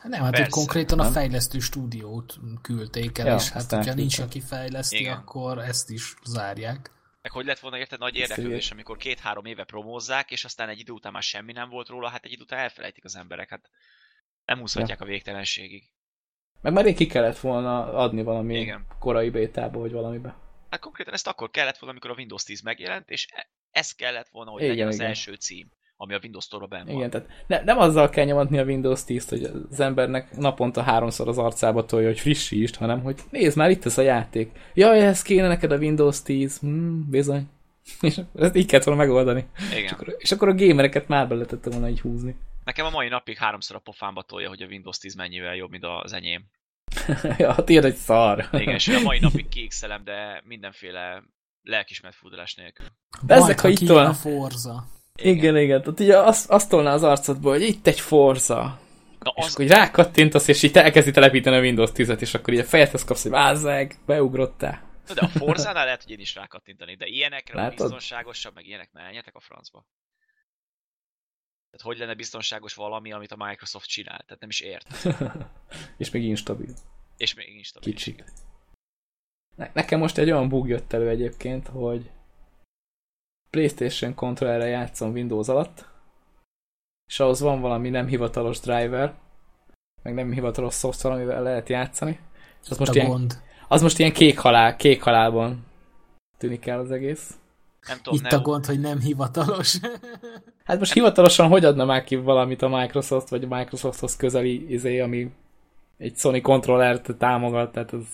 Nem, hát Persze, konkrétan a nem? fejlesztő stúdiót küldték el, Ja, és hát hogyha nincs, aki fejleszti, Igen. akkor ezt is zárják. Meg hogy lett volna érted nagy érdeklődés, amikor két-három éve promózzák, és aztán egy idő után már semmi nem volt róla, hát egy idő után elfelejtik az emberek, hát nem úszhatják a végtelenségig. meg már rég ki kellett volna adni valami Igen. korai bétába, vagy valamibe. Hát konkrétan ezt akkor kellett volna, amikor a Windows 10 megjelent, és e- ez kellett volna, hogy Igen, legyen az igen. első cím, ami a Windows Store-ba benne van. Igen, tehát ne, nem azzal kell nyomatni a Windows 10-t, hogy az embernek naponta háromszor az arcába tolja, hogy frissítsd, hanem hogy nézd már, itt ez a játék. Jaj, ez kéne neked a Windows 10. Hmm, bizony. És ezt így kellett volna megoldani. És Igen. akkor, és akkor a gamereket már be lehetett volna így húzni. Nekem a mai napig háromszor a pofámba tolja, hogy a Windows 10 mennyivel jobb, mint az enyém. ja, a tiéd egy szar. Igen, és a mai napig kiixelem, de mindenféle lelkismert furdalás nélkül. De ezek, ha itt tolna... a Forza. Igen, igen. Tehát ugye azt, azt tolná az arcodból, hogy itt egy Forza. Na És az, akkor így rákattintasz, és így elkezdi telepíteni a Windows 10-et, és akkor így a fejedhez kapsz, hogy vázzeg, beugrottál. De a Forzánál lehet, hogy én is rákattintani, de ilyenekre Látod? biztonságosabb, meg ilyenek menjetek a francba. Tehát hogy lenne biztonságos valami, amit a Microsoft csinál? Tehát nem is ért. és még instabil. És még instabil. Kicsit. Ne- nekem most egy olyan bug jött elő egyébként, hogy PlayStation kontrollerre játszom Windows alatt, és ahhoz van valami nem hivatalos driver, meg nem hivatalos szoftver, amivel lehet játszani. És az most, a ilyen, gond. az most ilyen kék halál, kék halálban tűnik el az egész. Nem tudom, Itt a Neo, gond, hogy nem hivatalos. Hát most hivatalosan hogy adna már ki valamit a Microsoft, vagy a Microsofthoz közeli izé, ami egy Sony kontrollert támogat, tehát az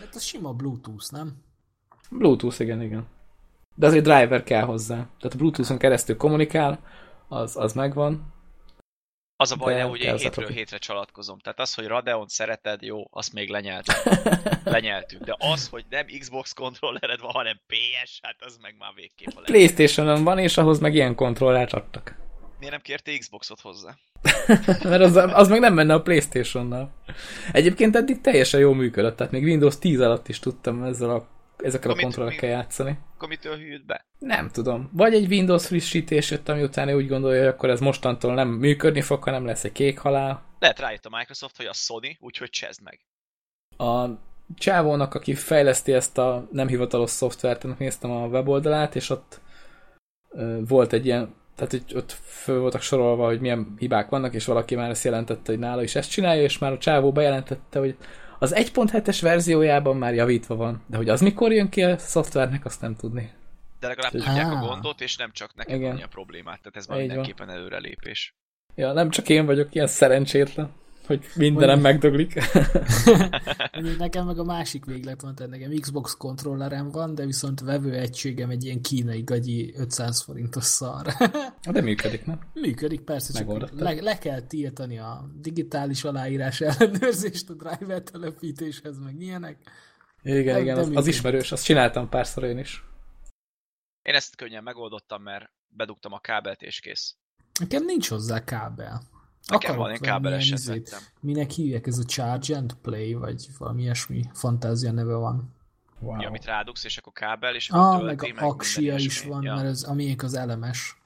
hát az sima Bluetooth, nem? Bluetooth, igen, igen. De azért driver kell hozzá. Tehát a Bluetooth-on keresztül kommunikál, az, az megvan. Az a baj, de hogy én hétről hétre csalatkozom. Tehát az, hogy Radeon szereted, jó, azt még lenyeltük. Lenyeltük. De az, hogy nem Xbox kontrollered van, hanem PS, hát az meg már végképp a leg... Playstation-on van, és ahhoz meg ilyen kontrollert adtak. Miért nem kérte Xboxot hozzá? Mert az, az meg nem menne a Playstation-nal. Egyébként eddig teljesen jól működött, tehát még Windows 10 alatt is tudtam ezzel a, ezekkel a Amit kontrollerekkel játszani. Akkor mitől hűlt be? Nem tudom. Vagy egy Windows frissítés jött, ami után úgy gondolja, hogy akkor ez mostantól nem működni fog, hanem lesz egy kék halál. Lehet rájött a Microsoft, hogy a Sony, úgyhogy csezd meg. A csávónak, aki fejleszti ezt a nem hivatalos szoftvert, annak néztem a weboldalát, és ott volt egy ilyen, tehát hogy ott föl voltak sorolva, hogy milyen hibák vannak, és valaki már ezt jelentette, hogy nála is ezt csinálja, és már a csávó bejelentette, hogy az 1.7-es verziójában már javítva van, de hogy az mikor jön ki a szoftvernek, azt nem tudni. De legalább Ah. tudják a gondot, és nem csak neked Igen. van ilyen problémát. Tehát ez már Így van. mindenképpen előrelépés. Ja, nem csak én vagyok ilyen szerencsétlen, hogy mindenem megdöglik. Nekem meg a másik véglet van, tehát nekem Xbox kontrollerem van, de viszont vevő egységem egy ilyen kínai gagyi 500 forintos szar. De működik, nem? Működik, persze, csak le, le kell tiltani a digitális aláírás ellenőrzést a driver telepítéshez, meg ilyenek. Igen, De- igen, de az, az ismerős, azt csináltam párszor én is. Én ezt könnyen megoldottam, mert bedugtam a kábelt és kész. Nekem nincs hozzá kábel. Nekem van, én kábeleset izét. Minek hívják ez a Charge and Play, vagy valami ilyesmi fantázia neve van. Wow. Ja, amit rádugsz, és akkor kábel, és akkor Ah, tölti, meg a Axia is ilyesmi. van, ja. mert ez, amiék az elemes.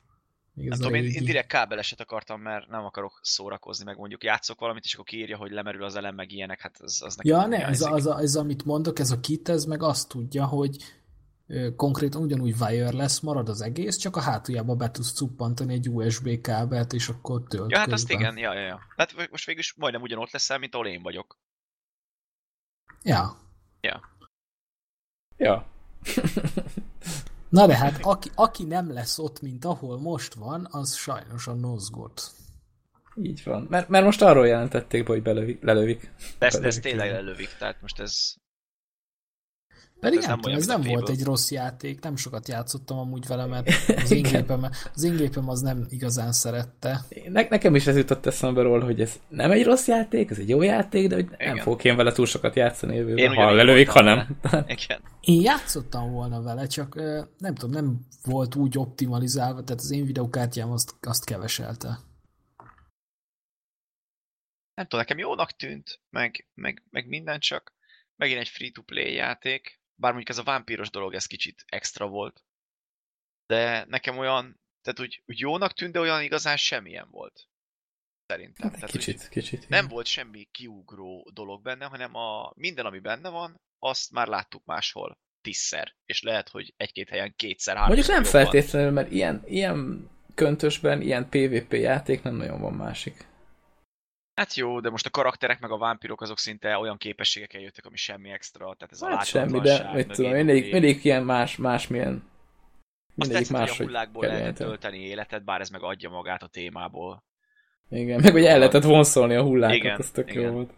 Még Nem tudom, én, én direkt kábeleset akartam, mert nem akarok szórakozni, meg mondjuk játszok valamit, és akkor kiírja, hogy lemerül az elem, meg ilyenek, hát az, az nekem Ja, nem ne, ez, az, a- ez, amit mondok, ez a kit, ez meg azt tudja, hogy konkrétan ugyanúgy wireless marad az egész, csak a hátuljába be tudsz cuppantani egy USB kábelt, és akkor tölt Ja, hát azt közben. igen, ja, ja, ja. Hát most végül is majdnem ugyanott leszel, mint ahol én vagyok. Ja. Ja. Na de hát, aki, aki nem lesz ott, mint ahol most van, az sajnos a nozgot. Így van. Mert, mert most arról jelentették be, hogy belövik, lelövik. De ezt, de ezt Belövik, tényleg lelövik, tehát most ez... Pedig Ez nem, nem tudom, ez nem volt egy rossz játék, nem sokat játszottam amúgy vele, mert az én, gépem, az én gépem az nem igazán szerette. Ne, nekem is ez jutott eszembe róla, hogy ez nem egy rossz játék, ez egy jó játék, de hogy nem Igen. fogok én vele túl sokat játszani Én jövőben, ha lelövik, ha nem. Igen. Én játszottam volna vele, csak nem tudom, nem volt úgy optimalizálva, tehát az én videokártyám azt, azt keveselte. Nem tudom, nekem jónak tűnt, meg, meg, meg minden, csak megint egy free-to-play játék, bár mondjuk ez a vámpíros dolog, ez kicsit extra volt. De nekem olyan, tehát úgy, úgy jónak tűnt, de olyan igazán semmilyen volt. Szerintem. Tehát, úgy Kicsit, kicsit. nem volt semmi kiugró dolog benne, hanem a minden, ami benne van, azt már láttuk máshol tízszer. És lehet, hogy egy-két helyen kétszer, háromszor Mondjuk nem jobban. feltétlenül, mert ilyen, ilyen köntösben, ilyen PvP játék nem nagyon van másik. Hát jó, de most a karakterek meg a vámpirok azok szinte olyan képességekkel jöttek, ami semmi extra, tehát ez a Hát semmi, de mit tudom, mindig, mindig ilyen más, másmilyen. Azt tetszett, hogy a hullákból lehetett tölteni életet, bár ez meg adja magát a témából. Igen, meg hogy el lehetett vonszolni a hullákat, Igen, az tök jó igen. volt.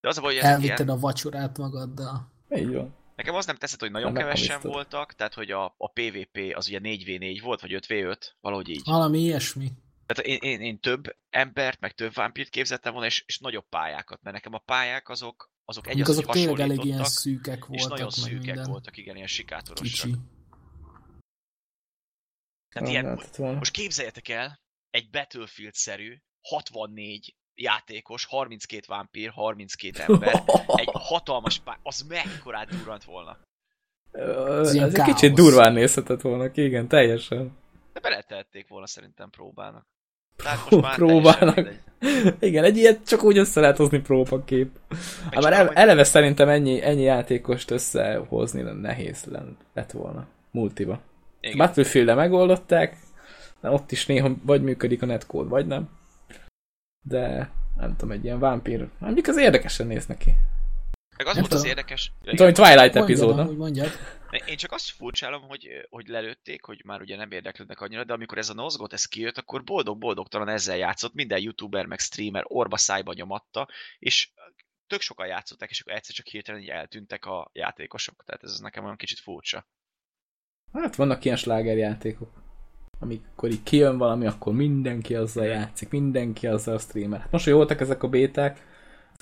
De az a baj, hogy Elvitted ilyen, a vacsorát magaddal. Így van. nekem az nem tetszett, hogy nagyon Nem kevesen megkamisztad. voltak, tehát hogy a, a PvP az ugye 4v4 volt, vagy 5v5, valahogy így. Valami ilyesmi. Tehát én, én, én több embert, meg több vámpirt képzettem volna, és, és nagyobb pályákat, mert nekem a pályák azok, azok egy az, azok hogy tényleg elég ilyen szűkek és nagyon voltak, meg szűkek minden. voltak, igen, ilyen sikátorosak. Kicsi. Tehát Nem ilyen, most képzeljetek el, egy Battlefield-szerű, 64 játékos, 32 vámpír, 32 ember, egy hatalmas pár, az mekkorát durrant volna. Ez Ez, egy kicsit durván nézhetett volna ki, igen, teljesen. De beletették volna szerintem próbának. Most már teljesen mindegy. Igen, egy ilyet csak úgy össze lehet hozni próbakép. Hát már el, eleve szerintem ennyi, ennyi játékost összehozni nehéz lett volna. Multiba. Igen. battlefield megoldották, de ott is néha vagy működik a netcode, vagy nem. De nem tudom, egy ilyen vámpír, mondjuk az érdekesen néz neki. Meg az Nem volt az érdekes. Ja, Tudom, hogy. Twilight epizód, nem? Én csak azt furcsálom, hogy, hogy lelőtték, hogy már ugye nem érdeklődnek annyira, de amikor ez a Nozgot ez kijött, akkor boldog-boldogtalan ezzel játszott, minden youtuber meg streamer orba szájba nyomatta, és tök sokan játszották, és akkor egyszer csak hirtelen így eltűntek a játékosok. Tehát ez nekem olyan kicsit furcsa. Hát vannak ilyen slágerjátékok. Amikor így kijön valami, akkor mindenki azzal játszik, mindenki azzal a streamer. Hát most, hogy voltak ezek a béták,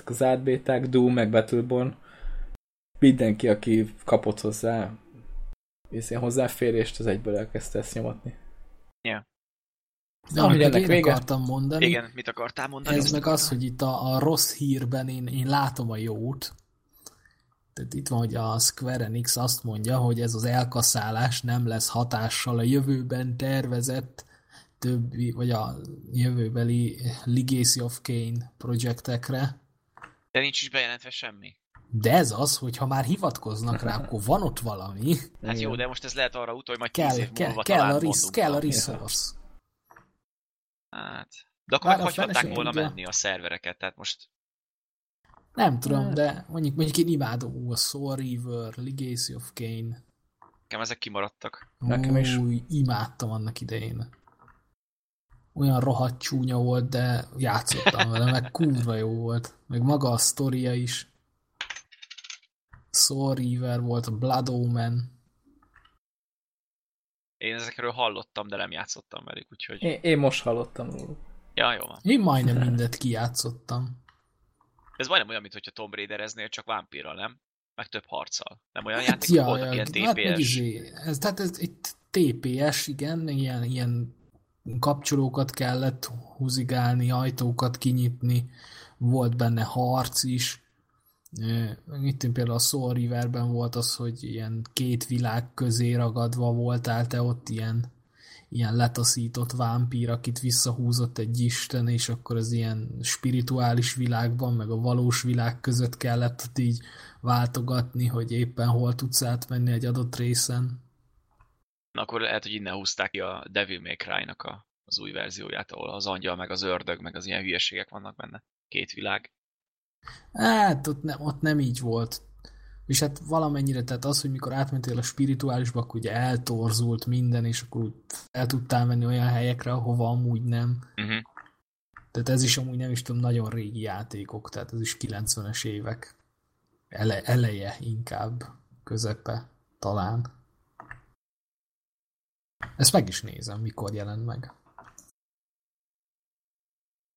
az átbéták, Doom, meg Battleborn, mindenki, aki kapott hozzá ilyen hozzáférést, az egyből elkezdte ezt nyomatni. De Ahogy amit ennek én vége. akartam mondani, Igen, mit akartál mondani? ez meg akartam? az, hogy itt a, a rossz hírben én, én látom a jót. Tehát itt van, hogy a Square Enix azt mondja, hogy ez az elkaszálás nem lesz hatással a jövőben tervezett többi, vagy a jövőbeli Legacy of Kane projektekre. De nincs is bejelentve semmi. De ez az, hogy ha már hivatkoznak rá, akkor van ott valami. Hát jó, de most ez lehet arra utol, hogy majd 10 Kell, év kell, múlva kell, talán a, ris- mondunk kell a resource. Hát. De akkor Bár meg a hagyhatták feleség volna tudja. menni a szervereket, tehát most Nem tudom, Hát. de mondjuk, mondjuk én imádom a Soul River, Legacy of Kane. nekem ezek kimaradtak. Nekem is. Új, imádtam annak idején. Olyan rohadt csúnya volt, de játszottam vele, meg kurva jó volt. Meg maga a sztoria is. Soul Reaver volt, a Blood Omen. Én ezekről hallottam, de nem játszottam velük, úgyhogy... Én, én most hallottam róluk. Ja, jó van. Én majdnem mindet kijátszottam. Ez majdnem olyan, mintha Tomb Raidereznél, csak vámpírral, nem? Meg több harccal. Nem olyan Hát, játékok ja, voltak, ja, ilyen hát TPS? izé, ez, tehát ez itt TPS, igen, ilyen, ilyen kapcsolókat kellett húzigálni, ajtókat kinyitni, volt benne harc is. Itt például a Soul Riverben volt az, hogy ilyen két világ közé ragadva voltál te ott ilyen, ilyen letaszított vámpír, akit visszahúzott egy isten, és akkor az ilyen spirituális világban, meg a valós világ között kellett így váltogatni, hogy éppen hol tudsz átmenni egy adott részen. Na, akkor lehet, hogy innen húzták ki a Devil May Cry-nak a, az új verzióját, ahol az angyal, meg az ördög, meg az ilyen hülyeségek vannak benne. Két világ. Hát ott, ne, ott nem így volt. És hát valamennyire, tehát az, hogy mikor átmentél a spirituálisba, akkor ugye eltorzult minden, és akkor úgy el tudtál menni olyan helyekre, ahova amúgy nem. Uh-huh. Tehát ez is amúgy nem is tudom, nagyon régi játékok, tehát ez is 90-es évek ele, eleje inkább, közepe talán. Ezt meg is nézem, mikor jelent meg.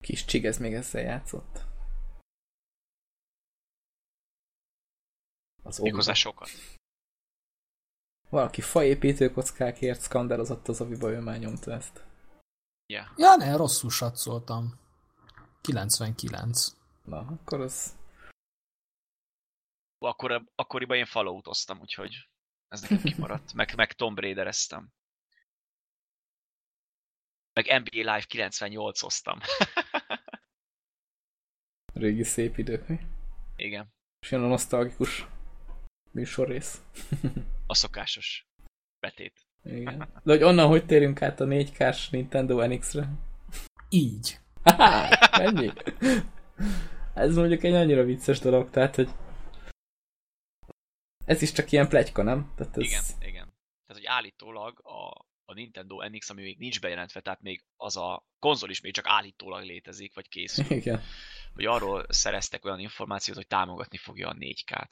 Kis csigez még ezzel játszott. Az Méghozzá sokat. Valaki faépítő kockákért skandálozott az oviba, ő már nyomta ezt. Yeah. Ja, ne, rosszul satszoltam. 99. Na, akkor az... Akkor, akkoriban én falloutoztam, úgyhogy ez nekem kimaradt. Meg, meg Tomb Raidereztem. Meg NBA Live 98-oztam. Régi szép idők, mi? Igen, És jön a nosztalgikus műsorrész. a szokásos betét. Igen. De hogy onnan hogy térünk át a 4K-s Nintendo NX-re? Így. Haha, ennyi? Ez mondjuk egy annyira vicces dolog, tehát, hogy ez is csak ilyen plegyka, nem? Tehát ez... Igen, igen. Tehát, hogy állítólag a, a Nintendo NX, ami még nincs bejelentve, tehát még az a konzol is még csak állítólag létezik, vagy készül, Igen. hogy arról szereztek olyan információt, hogy támogatni fogja a 4K-t.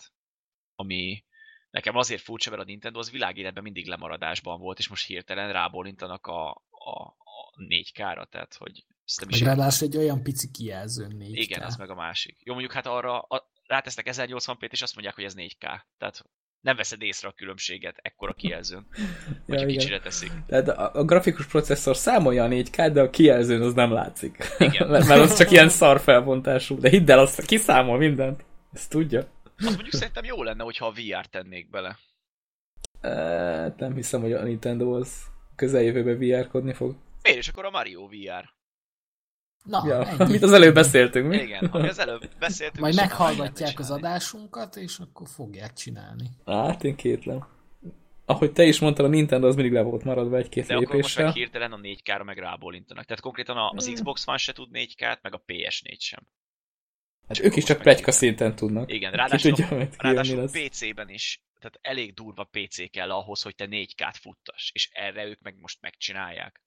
Ami nekem azért furcsa, mert a Nintendo az világéletben mindig lemaradásban volt, és most hirtelen rábólintanak a, a, a 4K-ra, tehát hogy Meg is ráadásul egy olyan pici kijelzőn 4 Igen, az meg a másik. Jó, mondjuk hát arra a, rátesznek 1080p-t, és azt mondják, hogy ez 4K. Tehát nem veszed észre a különbséget ekkora kijelzőn, Ja, hogy igen. kicsire teszik. Tehát a, a grafikus processzor számolja a 4K, de a kijelzőn az nem látszik. Igen. mert, mert az csak ilyen szar felbontású. De hidd el, azt kiszámol mindent. Ezt tudja. Azt mondjuk szerintem jó lenne, hogyha a VR tennék bele. E, nem hiszem, hogy a Nintendo az közeljövőben VR-kodni fog. Miért is akkor a Mario VR? Na, Ja, ennyi. amit az előbb beszéltünk, mi? Igen, ami az előbb beszéltünk. Majd meghallgatják az adásunkat, és akkor fogják csinálni. Hát én kétlem. Ahogy te is mondtad, a Nintendo az mindig le volt maradva egy-két De akkor most lépéssel. meg hirtelen a 4K-ra meg rábólintanak. Tehát konkrétan a- az Mm. Xbox One se tud 4K-t, meg a PS4 sem. Hát Csak ők is csak plegyka szinten tudnak. Igen, Ki ráadásul, tudja, mit kijönni ráadásul. PC-ben is, tehát elég durva PC kell ahhoz, hogy te 4K-t futtass, és erre ők meg most megcsinálják.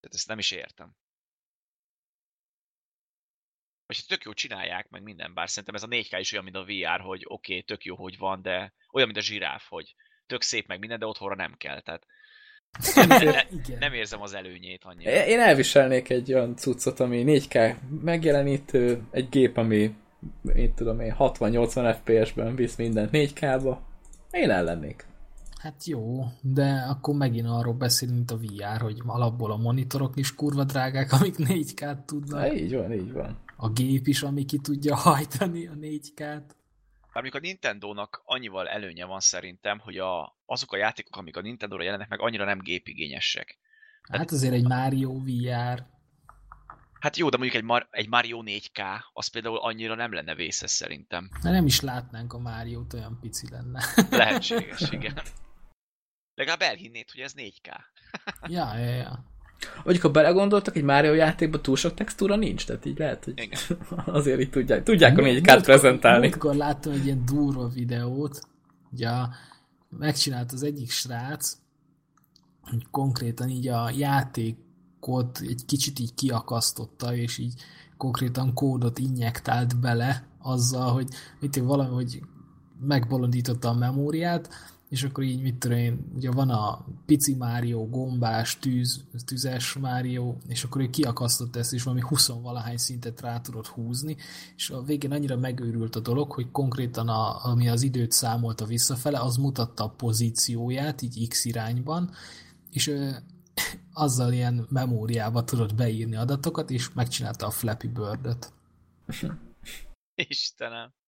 Tehát ezt nem is értem. Vagy tök jó csinálják, meg minden, bár szerintem ez a 4K is olyan, mint a VR, hogy oké, okay, tök jó, hogy van, de olyan, mint a zsiráf, hogy tök szép meg minden, de otthonra nem kell. Tehát ne, ne, Igen. nem érzem az előnyét annyira. Én elviselnék egy olyan cuccot, ami 4K megjelenítő, egy gép, ami én tudom én, 60-80 FPS-ben visz mindent 4K-ba. Én ellennék. Hát jó, de akkor megint arról beszélünk, mint a VR, hogy alapból a monitorok is kurva drágák, amik 4K-t tudnak. Na, így van, így van. A gép is, ami ki tudja hajtani a 4K-t. Bár mondjuk a Nintendo-nak annyival előnye van szerintem, hogy a, azok a játékok, amik a Nintendo-ra jelennek meg, annyira nem gépigényesek. Hát azért egy Mario VR. Hát jó, de mondjuk egy, Mar- egy Mario 4K, az például annyira nem lenne vészes szerintem. De nem is látnánk a Máriót, olyan pici lenne. Lehetséges, igen. Legalább elhinnéd, hogy ez 4K. ja, ja, ja. Vagy ha belegondoltak, egy Mario játékban túl sok textúra nincs, tehát így lehet, hogy Igen. azért így tudják, tudják a 4K-t Múltkor- prezentálni. Múltkor láttam egy ilyen durva videót, ugye megcsinált az egyik srác, hogy konkrétan így a játék kód egy kicsit így kiakasztotta, és így konkrétan kódot injektált bele azzal, hogy mit én valami, hogy megbolondította a memóriát, és akkor így, mit tudom én, ugye van a pici Mário, gombás, tűz, tüzes Mário, és akkor ő kiakasztott ezt, és valami 20 valahány szintet rá tudott húzni, és a végén annyira megőrült a dolog, hogy konkrétan a, ami az időt számolta visszafele, az mutatta a pozícióját, így X irányban, és ő, azzal ilyen memóriába tudott beírni adatokat, és megcsinálta a Flappy Bird-öt. Istenem.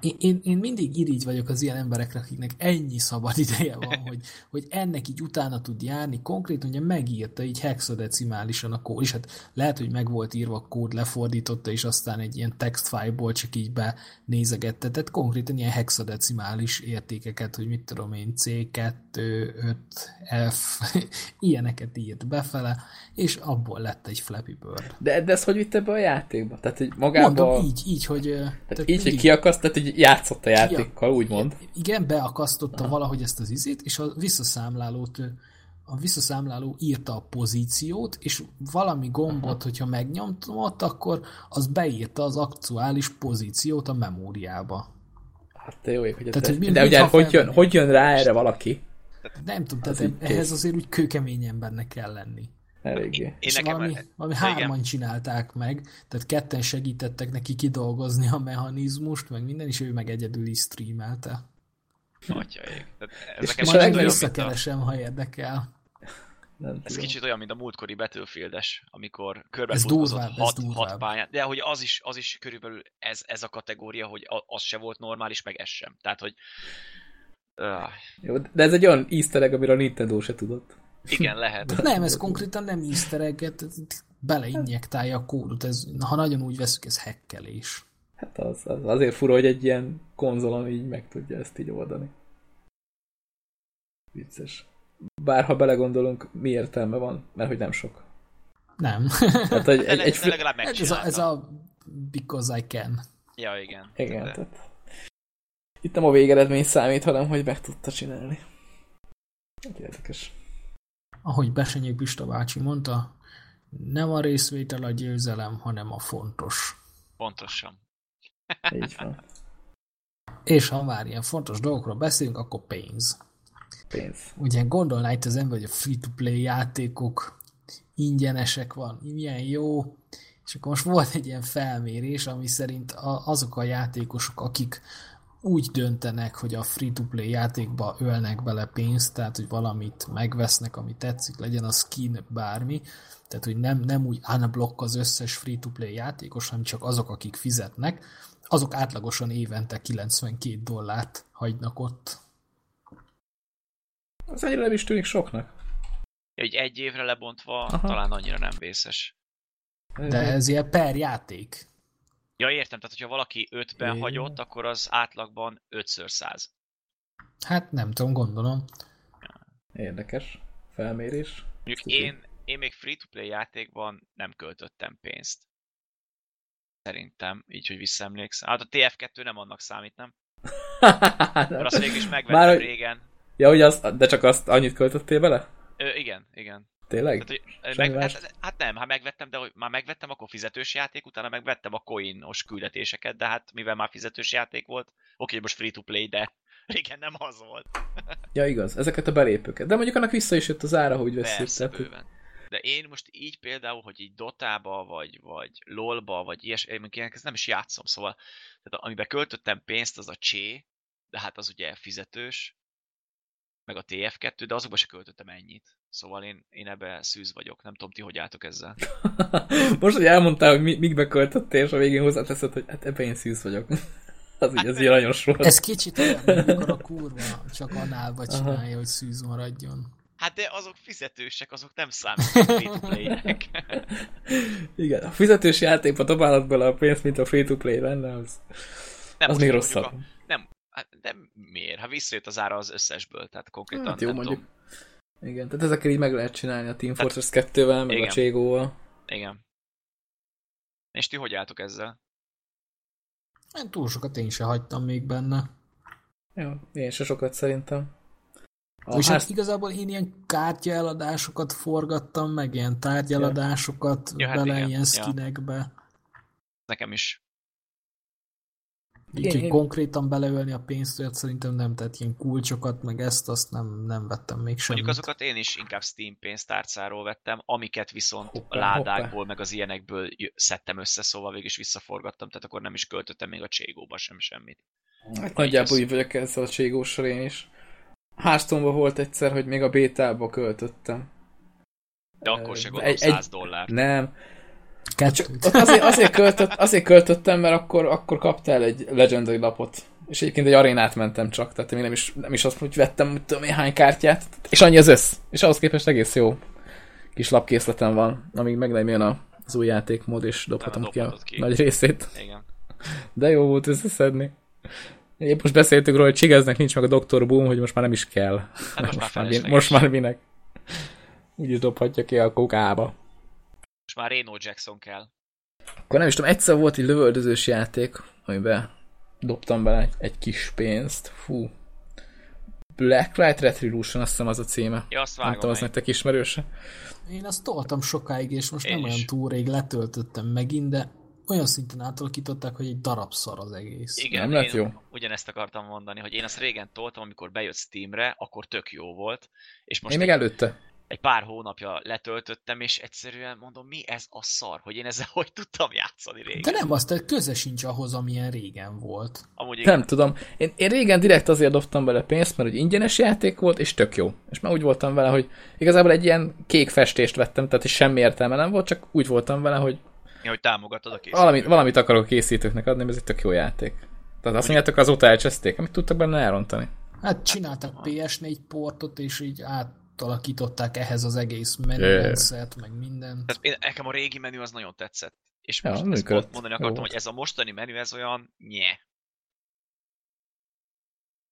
Én, én, én mindig irigy vagyok az ilyen emberekre, akiknek ennyi szabad ideje van, hogy, hogy ennek így utána tud járni. Konkrétan ugye megírta így hexadecimálisan a kód, és hát lehet, hogy meg volt írva a kód, lefordította, és aztán egy ilyen textfile-ból csak így benézegette. Tehát konkrétan ilyen hexadecimális értékeket, hogy mit tudom én, C2, 5, F, ilyeneket írt befele, és abból lett egy Flappy Bird. De, de ez hogy vitte be a játékba? Tehát, hogy magába... Mondom, így, így, hogy... Tehát, tehát így, hogy mindig... kiakaszt, tehát így játszott a játékkal, úgymond. Igen, beakasztotta Aha. valahogy ezt az izét, és a visszaszámlálót a visszaszámláló írta a pozíciót, és valami gombot, Aha. hogyha megnyomtam ott, akkor az beírta az aktuális pozíciót a memóriába. Hát te jó ég, hogy tehát, hogy de ugye hogy jön, hogy jön rá erre valaki? Nem tudom, tehát az ehhez azért úgy kőkemény embernek kell lenni. Eléggé. Én, én nekem valami, valami hárman csinálták meg, tehát ketten segítettek neki kidolgozni a mechanizmust, meg minden, és ő meg egyedül is streamelte. Atyaik. És, és majd visszakeresem, a... ha érdekel. Nem ez kicsit olyan, mint a múltkori Battlefieldes, amikor körbefutkozott hat, hat pályán. De hogy az is, az is körülbelül ez, ez a kategória, hogy az se volt normális, meg ez sem. Tehát, hogy... Uh. Jó, de ez egy olyan easter egg, amiről a Nintendo se tudott. Igen, lehet. Nem, ez konkrétan nem easter egg beleinjektálja a kódot. Ez, ha nagyon úgy veszük, ez hekkelés. Hát az, az azért fura, hogy egy ilyen konzolon így meg tudja ezt így oldani. Vicces. Bár ha belegondolunk, mi értelme van, mert hogy nem sok. Nem. Hát, hogy egy, egy, de legalább ez a, ez a because I can. Ja, igen. Igen, de... tehát itt nem a végeredmény számít, hanem hogy meg tudta csinálni. Érdekes ahogy Besenyő Pista bácsi mondta, nem a részvétel a győzelem, hanem a fontos. Pontosan. Így van. És ha már ilyen fontos dolgokról beszélünk, akkor pénz. Pénz. Ugye gondolná itt az ember, hogy a free-to-play játékok ingyenesek van, milyen jó, és akkor most volt egy ilyen felmérés, ami szerint azok a játékosok, akik úgy döntenek, hogy a free-to-play játékba ölnek bele pénzt, tehát hogy valamit megvesznek, ami tetszik, legyen a skin bármi, tehát hogy nem, nem úgy unblock az összes free-to-play játékos, hanem csak azok, akik fizetnek, azok átlagosan évente 92 dollárt hagynak ott. Az egyre nem is tűnik soknak. Egy egy évre lebontva Aha. talán annyira nem vészes. De ez ilyen per játék. Ja, értem, tehát hogyha valaki 5-ben é. hagyott, akkor az átlagban 5 100 Hát nem tudom, gondolom. Érdekes felmérés. Mondjuk én, én még free-to-play játékban nem költöttem pénzt. Szerintem, így, hogy visszaemlékszem. Hát a TF2 nem annak számít, nem? Mert azt végül is megvettem Már, régen. Ja, hogy azt, de csak azt annyit költöttél bele? Ö, igen, igen. Tényleg? Tehát, meg, hát, hát, nem, ha megvettem, de hogy már megvettem, akkor fizetős játék, utána megvettem a coinos küldetéseket, de hát mivel már fizetős játék volt, oké, most free-to-play, de régen nem az volt. ja, igaz, ezeket a belépőket. De mondjuk annak vissza is jött az ára, hogy veszik. Persze, tehát, bőven. De én most így például, hogy így Dotába, vagy, vagy LOLba, vagy ilyesmi, én ezt nem is játszom, szóval tehát amiben költöttem pénzt, az a Csé, de hát az ugye fizetős, meg a TF2, de azokba se költöttem ennyit. Szóval én, én ebbe szűz vagyok. Nem tudom, ti hogy álltok ezzel. Most, hogy elmondtál, hogy mi, mikbe költöttél, és a végén hozzáteszed, hogy hát ebben én szűz vagyok. az így, az aranyos volt. Ez kicsit olyan, amikor a kurva csak annálba csinálja, Aha. hogy szűz maradjon. Hát de azok fizetősek, azok nem számítanak free to Igen, a fizetős játékba dobálod bele a pénzt, mint a free-to-play lenne, az, nem, az még rosszabb. A, hát de miért? Ha visszajött az ára az összesből, tehát konkrétan hát jó, nem mondjuk. tudom igen, tehát ezekkel így meg lehet csinálni a Team hát, Fortress 2-vel, meg igen. a Cségóval. Igen. És ti hogy álltok ezzel? Én túl sokat én se hagytam még benne. Jó, én se sokat szerintem. A És hát igazából én ilyen kártyaeladásokat forgattam, meg ilyen tárgyeladásokat Ja, hát bele igen, ilyen ja. skinekbe. Nekem is. Úgyhogy én- konkrétan beleölni a pénzt, olyat szerintem nem, tehát ilyen kulcsokat, meg ezt, azt nem, nem vettem még semmit. Mondjuk azokat én is inkább Steam pénztárcáról vettem, amiket viszont Hoppá, a ládákból, hoppá. meg az ilyenekből szedtem össze, szóval végig is visszaforgattam, tehát akkor nem is költöttem még a cségóba sem semmit. Hát nagyjából így vagyok ezzel a cségóssal én is. Hearthstone volt egyszer, hogy még a bétába költöttem. De akkor se gondolom Egy- egy- 100 dollár. Nem. Kettőt. Azért, azért, költött, azért költöttem, mert akkor, akkor kaptál egy Legendary lapot. És egyébként egy arénát mentem csak, tehát én nem is, nem is azt, hogy vettem, mit tudom én, hány kártyát, és annyi az össz. És ahhoz képest egész jó kis lapkészletem van, amíg meg nem jön a- az új játékmód, és dobhatom ki a ki. nagy részét. Igen. De jó volt összeszedni. Épp most beszéltük róla, hogy csigeznek nincs meg a Dr. Boom, hogy most már nem is kell. Hát most, már most már minek. Úgyis dobhatja ki a kokába. Már Reno Jackson kell. Akkor nem is tudom, egyszer volt egy lövöldözős játék, amiben dobtam bele egy, egy kis pénzt. Fú. Blacklight Retribution, azt hiszem az a címe. Ja, azt Nem vágom tudom, az nektek ismerőse. Én azt toltam sokáig, és most Én nem is. olyan túl rég letöltöttem megint, de olyan szinten átalakították, hogy egy darab szar az egész. Igen, Nem lett én jó? ugyanezt akartam mondani, hogy én azt régen toltam, amikor bejött Steamre, akkor tök jó volt, és most Én még egy, előtte. Egy pár hónapja letöltöttem, és egyszerűen mondom, mi ez a szar, hogy én ezzel hogy tudtam játszani régen. De nem, azt köze sincs ahhoz, amilyen régen volt. Amúgy igen, Nem tudom. Én, én régen direkt azért dobtam bele pénzt, mert hogy ingyenes játék volt, és tök jó. És már úgy voltam vele, hogy igazából egy ilyen kék festést vettem, tehát is semmi értelme nem volt, csak úgy voltam vele, hogy hogy támogatod a készítőt. valamit, valamit akarok a készítőknek adni, mert ez egy tök jó játék. Tehát azt mondjátok, azóta elcseszték, amit tudtak benne elrontani. Hát csináltak PS4 portot, és így átalakították ehhez az egész Yeah. menürendszert, meg mindent. Tehát én, nekem a régi menü az nagyon tetszett. És Ja, most ezt működött. pont mondani Jó akartam, volt. hogy ez a mostani menü, ez olyan nye.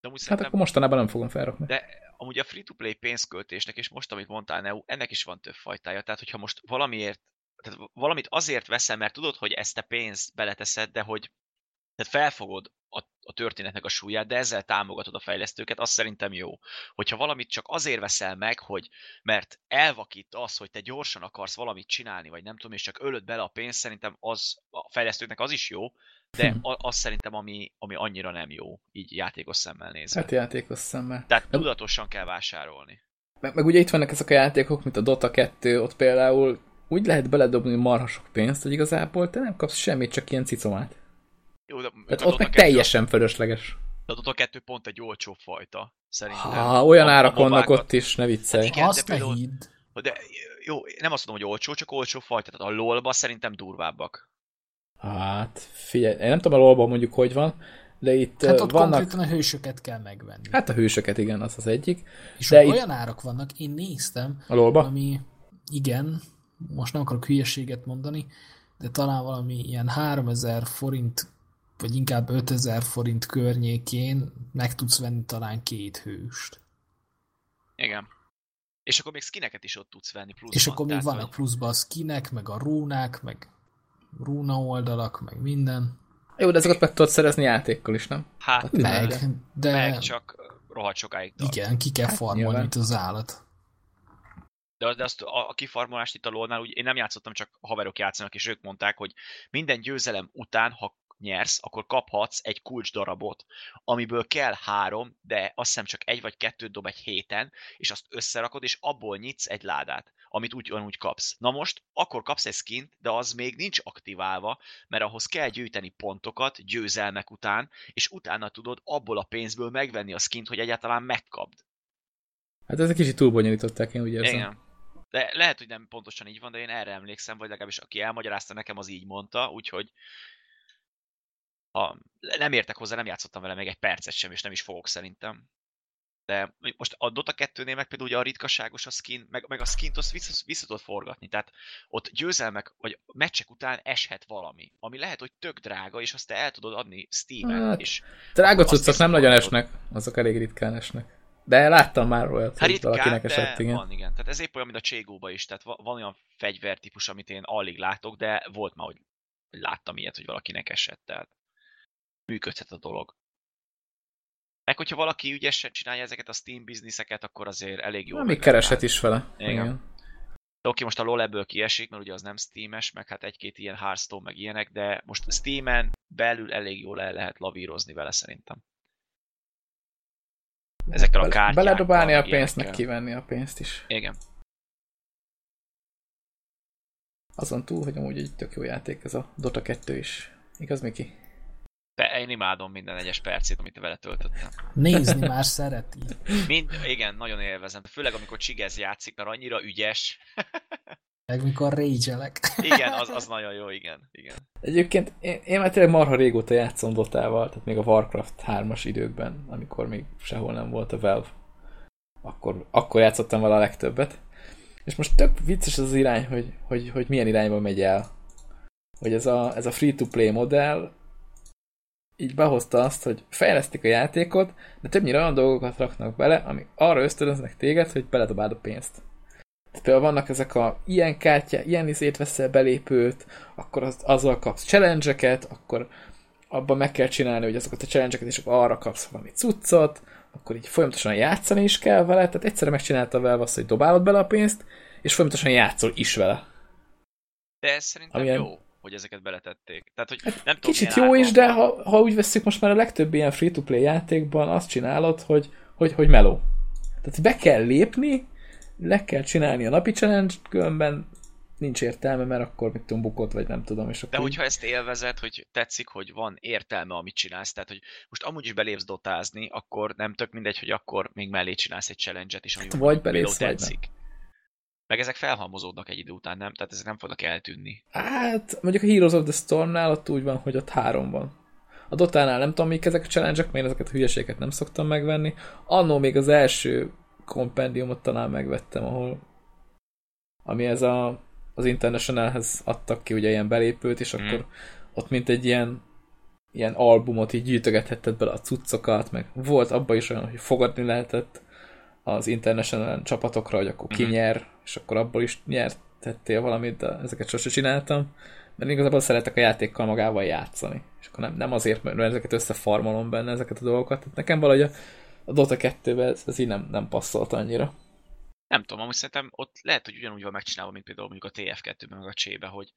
De amúgy Hát akkor mostanában nem fogom felrakni. de amúgy a free-to-play pénzköltésnek, és most, amit mondtál, Neu, ennek is van több fajtája. Tehát, hogyha most valamiért, tehát valamit azért veszem, mert tudod, hogy ezt te pénzt beleteszed, de hogy tehát felfogod a, a történetnek a súlyát, de ezzel támogatod a fejlesztőket, az szerintem jó. Hogyha valamit csak azért veszel meg, hogy mert elvakít az, hogy te gyorsan akarsz valamit csinálni, vagy nem tudom, és csak ölöd bele a pénzt, szerintem az a fejlesztőknek az is jó, de Hm. az szerintem, ami, ami annyira nem jó, így játékos szemmel nézve. Hát játékos szemmel. Tehát tudatosan kell vásárolni. Meg, meg ugye itt vannak ezek a játékok, mint a Dota 2, ott például úgy lehet beledobni marha sok pénzt, hogy igazából te nem kapsz semmit, csak ilyen cicomát. Jó, de Tehát a ott meg 2 teljesen fölösleges. De a Dota 2 pont egy olcsó fajta, szerintem. Ha, olyan A- a árak vannak ott is, ne viccelj. Hát igen, Azt de például- hidd. De jó, nem azt mondom, hogy olcsó, csak olcsó fajta. Tehát a LoL-ba szerintem durvábbak. Hát, figyelj, én nem tudom a lolban mondjuk hogy van, de itt Hát ott vannak... konkrétan a hősöket kell megvenni. Hát a hősöket, igen, az az egyik. és de ott itt- olyan árak vannak, én néztem, A lolba? ami igen, most nem akarok hülyeséget mondani, de talán valami ilyen 3000 forint, vagy inkább 5000 forint környékén meg tudsz venni talán két hőst. Igen. És akkor még skineket is ott tudsz venni pluszban. És akkor még vannak hogy- pluszban a skinek, meg a rúnák, meg rúna oldalak, meg minden. Jó, de ezeket meg tudod szerezni játékkal is, nem? Hát, Hát Meg, de meg csak rohadt sokáig tart. igen, ki kell Hát farmolni, nyilván. mint az állat. De, de azt a, a kifarmolást itt a LoL-nál, úgy én nem játszottam, csak haverok játszanak, és ők mondták, hogy minden győzelem után, ha nyersz, akkor kaphatsz egy kulcs darabot, amiből kell három, de azt hiszem csak egy vagy kettőt dob egy héten, és azt összerakod, és abból nyitsz egy ládát, amit úgy, úgy kapsz. Na most, akkor kapsz egy skint, de az még nincs aktiválva, mert ahhoz kell gyűjteni pontokat győzelmek után, és utána tudod abból a pénzből megvenni a skint, hogy egyáltalán megkapd. Hát ez egy kicsit túlbonyolították, én úgy érzem. Igen. De lehet, hogy nem pontosan így van, de én erre emlékszem, vagy legalábbis aki elmagyarázta nekem, az így mondta, úgyhogy ha nem értek hozzá, nem játszottam vele még egy percet sem, és nem is fogok szerintem. De most a Dota 2-nél meg például ugye a ritkaságos a skin, meg, meg a skint azt vissza, vissza tudod forgatni. Tehát ott győzelmek, vagy meccsek után eshet valami, ami lehet, hogy tök drága, és azt te el tudod adni Steam-en, Hát, és Drága cuccok nem nagyon esnek, azok elég ritkán esnek. De láttam már olyat, Hát hogy valakinek esett, igen. van, igen. Tehát ez épp olyan, mint a Cségóba is. Tehát va- van olyan fegyvertípus, amit én alig látok, de volt már, hogy láttam ilyet, hogy valakinek esett. Tehát működhet a dolog. Meg hogyha valaki ügyesen csinálja ezeket a Steam bizniszeket, akkor azért elég jó. Még kereshet is vele. Igen. Igen. De oké, most a LoL ebből kiesik, mert ugye az nem Steam-es, meg hát egy-két ilyen Hearthstone, meg ilyenek, de most Steam-en belül elég jól el lehet lavírozni vele szerintem. Ezekkel a kártyákkal, Beledobálni a pénzt, meg kivenni a pénzt is. Igen. Azon túl, hogy amúgy egy tök jó játék ez a Dota 2 is. Igaz, Miki? De én imádom minden egyes percét, amit vele töltöttem. Nézni már szereti. Mind, igen, nagyon élvezem. Főleg amikor Csigez játszik, mert annyira ügyes. Meg mikor rage Igen, az, az nagyon jó, igen. igen. Egyébként én, én már tényleg marha régóta játszom Dotával, tehát még a Warcraft 3-as időkben, amikor még sehol nem volt a Valve. Akkor, akkor játszottam vele a legtöbbet. És most tök vicces az, az irány, hogy, hogy, hogy milyen irányba megy el. Hogy ez a, ez a free-to-play modell így behozta azt, hogy fejlesztik a játékot, de többnyire olyan dolgokat raknak bele, ami arra ösztönöznek téged, hogy beledobáld a pénzt. Tehát például vannak ezek a ilyen kártya, ilyen izét veszel belépőt, akkor az, azzal kapsz challenge akkor abban meg kell csinálni, hogy azokat a challenge és akkor arra kapsz valami cuccot, akkor így folyamatosan játszani is kell vele, tehát egyszerre megcsinálta vele azt, hogy dobálod bele a pénzt, és folyamatosan játszol is vele. De ez szerintem Amilyen- jó, hogy ezeket beletették. Tehát, hogy nem tudom, Kicsit jó is, de ha, ha úgy veszük, most már a legtöbb ilyen free-to-play játékban azt csinálod, hogy, hogy, hogy meló. Tehát be kell lépni, le kell csinálni a napi challenge, különben nincs értelme, mert akkor mit tudom, bukott, vagy nem tudom. És De akkor így- hogyha ezt élvezed, hogy tetszik, hogy van értelme, amit csinálsz, tehát hogy most amúgy is belépsz dotázni, akkor nem tök mindegy, hogy akkor még mellé csinálsz egy challenge-et is, ami Hát vagy belépsz, vagy nem. Meg ezek felhalmozódnak egy idő után, nem? Tehát ezek nem fognak eltűnni. Hát, mondjuk a Heroes of the Stormnál ott úgy van, hogy ott három van. A Dotánál nem tudom, mik ezek a challenge mert én ezeket a hülyeségeket nem szoktam megvenni. Annó még az első kompendiumot talán megvettem, ahol ami ez a, az Internationalhez adtak ki ugye ilyen belépőt, és Mhm. akkor ott mint egy ilyen ilyen albumot így gyűjtögethetted bele a cuccokat, meg volt abba is olyan, hogy fogadni lehetett az International csapatokra, hogy akkor ki Mhm. nyer, és akkor abból is nyertettél valamit, de ezeket sose csináltam, mert igazából szeretek a játékkal magával játszani. És akkor nem, nem azért, mert ezeket összefarmolom benne, ezeket a dolgokat. Tehát nekem valahogy a, a Dota 2-ben ez, ez így nem, nem passzolt annyira. Nem tudom, amúgy szerintem ott lehet, hogy ugyanúgy van megcsinálva, mint például mondjuk a TF2-ben, meg a csébe, hogy,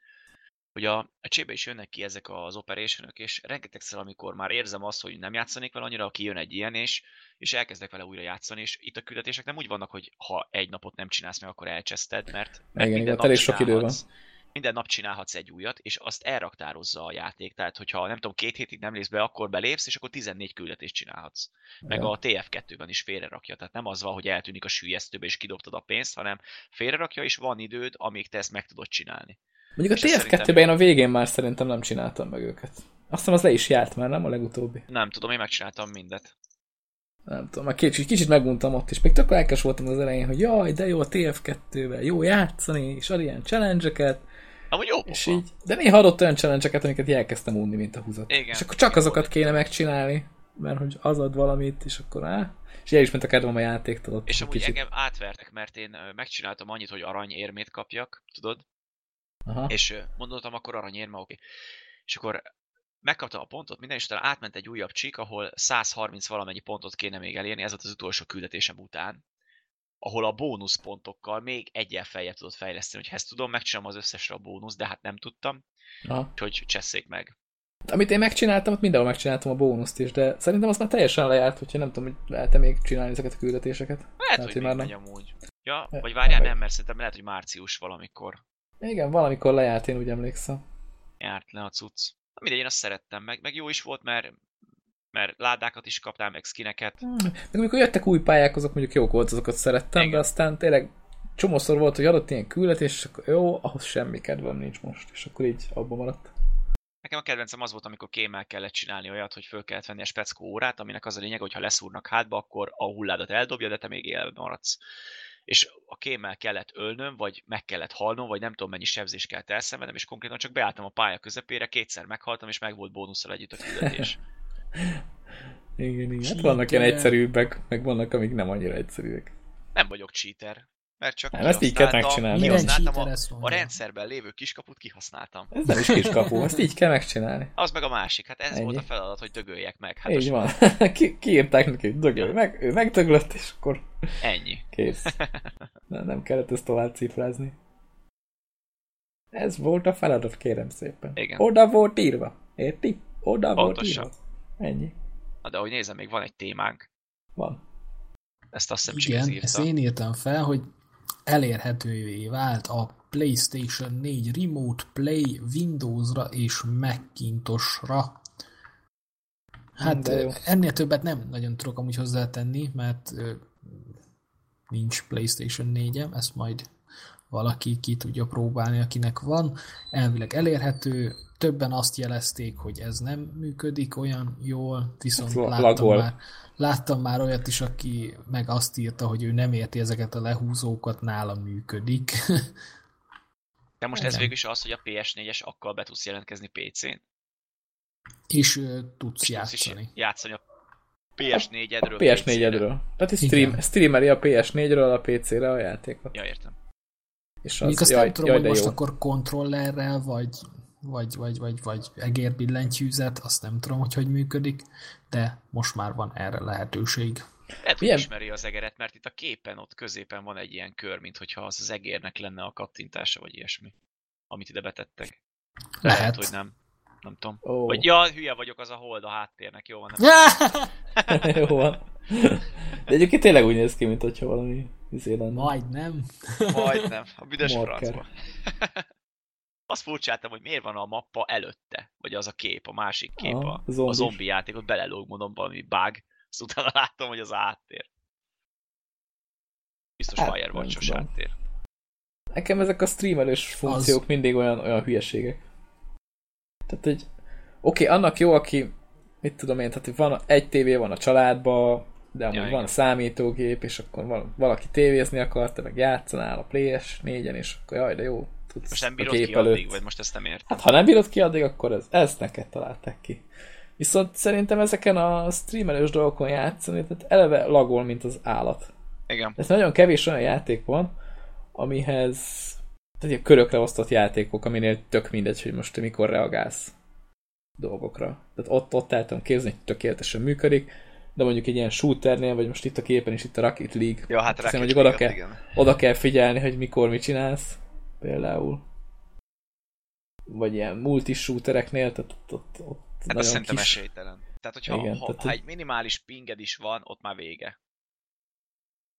hogy a, a csébe is jönnek ki ezek az operation és rengetegszer, amikor már érzem azt, hogy nem játszanék vele annyira, aki jön egy ilyen, és, és elkezdek vele újra játszani, és itt a küldetések nem úgy vannak, hogy ha egy napot nem csinálsz meg, akkor elcseszted, mert, Igen, minden nap elég sok idő van. Minden nap csinálhatsz egy újat, és azt elraktározza a játék. Tehát, hogyha nem tudom, két hétig nem lépsz be, akkor belépsz, és akkor 14 küldetést csinálhatsz. Meg Ja. a TF2-ben is félrerakja. Tehát nem az van, hogy eltűnik a sűjesztőbe és kidobtad a pénzt, hanem félrerakja, és van időd, amíg te ezt meg tudod csinálni. Mondjuk a És ez TF2-ben szerintem én a végén már szerintem nem csináltam meg őket. Azt hiszem az le is járt már, nem a legutóbbi. Nem tudom, én megcsináltam mindet. Nem tudom, már kicsit, kicsit meguntam ott is. Még tök lelkes voltam az elején, hogy jaj, de jó a TF2-vel, jó játszani, és ad ilyen challenge Amúgy jó és pofa. így, de néha adott olyan challenge amiket elkezdtem unni, mint a húzat. Igen. És akkor csak azokat kéne megcsinálni, mert hogy az ad valamit, és akkor á, és el is ment a kedvem a játéktól. ott És amúgy engem átvertek, mert én megcsináltam annyit, hogy aranyérmét kapjak, tudod? Aha. És mondottam, akkor aranyérme, oké. És akkor megkaptam a pontot, minden, és utána átment egy újabb csík, ahol 130 valamennyi pontot kéne még elérni, ez volt az utolsó küldetésem után, ahol a bónuszpontokkal még egyel feljebb tudod fejleszteni, hogy ezt tudom, megcsinálom az összesre a bónusz, de hát nem tudtam, Aha. úgyhogy csesszék meg. Amit én megcsináltam, ott mindenhol megcsináltam a bónuszt is, de szerintem az már teljesen lejárt, hogyha nem tudom, hogy lehet-e még csinálni ezeket a küldetéseket. Lehet, Tehát, hogy hogy már megy amúgy. Ja, vagy várjál, nem nem, mert szerintem lehet, hogy március valamikor Igen, valamikor lejárt, én úgy emlékszem. járt le a cucc. Na mindegy, én azt szerettem meg, meg jó is volt, mert, mert ládákat is kaptál, meg skineket. Meg amikor jöttek új pályák, azok mondjuk jók volt, azokat szerettem, Igen. de aztán tényleg csomószor volt, hogy adott ilyen küldetés, és akkor jó, ahhoz semmi kedvem nincs most, és akkor így abba maradt. Nekem a kedvencem az volt, amikor kémmel kellett csinálni olyat, hogy föl kellett venni a speckó órát, aminek az a lényeg, hogy ha leszúrnak hátba, akkor a hulládat eldobja, de te még élve maradsz. És a kémmel kellett ölnöm, vagy meg kellett halnom, vagy nem tudom mennyi sebzést kellett elszenvednem, és konkrétan csak beálltam a pálya közepére, kétszer meghaltam, és meg volt bónusszal együtt a küldetés. Igen, igen. Hát vannak ilyen egyszerűbbek, meg vannak, amik nem annyira egyszerűek. Nem vagyok cheater. Mert csak Nem, ezt így kell megcsinálni. Kihasználtam a, a rendszerben lévő kiskaput kihasználtam. Ez nem is kiskapu, ezt így kell megcsinálni. Az meg a másik, hát ez Ennyi. volt a feladat, hogy dögöljek meg. Hát Így van. Ki, kiírták neki, hogy dögölj meg, ő megdöglött, és akkor Ennyi. kész. Nem, nem kellett ezt tovább cifrázni. Ez volt a feladat, kérem szépen. Igen. Oda volt írva. Érti? Oda volt Pontosan. írva. Ennyi. Na de ahogy nézem, még van egy témánk. Van. Ezt azt hiszem Igen, ezt én írtam fel, hogy elérhetővé vált a PlayStation 4 Remote Play Windowsra és Macintosra. Hát ö, ennél többet nem nagyon tudok amúgy hozzátenni, mert ö, nincs PlayStation 4 ezt majd valaki ki tudja próbálni, akinek van. Elvileg elérhető, többen azt jelezték, hogy ez nem működik olyan jól, viszont Ez láttam lagol. már, láttam már olyat is, aki meg azt írta, hogy ő nem érti ezeket a lehúzókat, nála működik. De most ez Nem. végül is az, hogy a PS4-es akkal be tudsz jelentkezni PC-n. és ö, tudsz És tudsz is játszani. játszani a PS4-edről. A PS4-edről. Tehát stream, Igen. streameri a PS4-ről a PC-re a játékot. Ja, értem. És Még az, azt jaj, nem tudom, jaj, hogy most jó. akkor kontrollerrel, vagy, vagy, vagy, vagy, vagy egérbillentyűzet, azt nem tudom, hogy hogy működik, de most már van erre lehetőség. Lehet, hogy ismeri az egeret, mert itt a képen ott középen van egy ilyen kör, mint hogyha az az egérnek lenne a kattintása, vagy ilyesmi. Amit ide betettek. Lehet. Lehet, hogy nem. Nem tudom. Ó, Vagy ja, hülye vagyok, az a hold a háttérnek, jó van. Nem. jó van. De egyébként tényleg úgy néz ki, mint hogyha valami izé lenne. Majdnem. Majdnem, a büdös Marker. francba. Azt furcsáltam, hogy miért van a mappa előtte, vagy az a kép, a másik kép, Aha, a, zombis. a zombi játékot belelóg, mondom, valami bug. Azt utána láttam, hogy az a háttér. Biztos Hát, Firewatch-os nem háttér. Nekem ezek a streamelős funkciók mindig olyan, olyan hülyeségek. Tehát, hogy oké, okay, annak jó, aki, mit tudom én, tehát hogy van egy tévé van a családba, de amúgy Ja, van a számítógép, és akkor valaki tévézni akar, te meg játszanál a PS4-en, és akkor jaj, de jó, tudsz Most nem bírod ki előtt. addig, vagy most ezt nem ért. Hát ha nem bírod ki addig, akkor ez, ezt neked találták ki. Viszont szerintem ezeken a streamelős dolgokon játszani, tehát eleve lagol, mint az állat. Igen. Tehát nagyon kevés olyan játék van, amihez tehát ilyen körökre osztott játékok, aminél tök mindegy, hogy most te mikor reagálsz dolgokra. Tehát ott, ott el tudom képzelni, hogy tökéletesen működik, de mondjuk egy ilyen shooternél, vagy most itt a képen is itt a Rocket League, Ja, hát Rocket hogy oda kell, igen. oda kell figyelni, hogy mikor mit csinálsz, például. Vagy ilyen multi-shootereknél, tehát ott, ott, ott Hát nagyon szerintem kis... esélytelen. Tehát, hogyha Igen, ha, tehát, ha egy minimális pinged is van, ott már vége.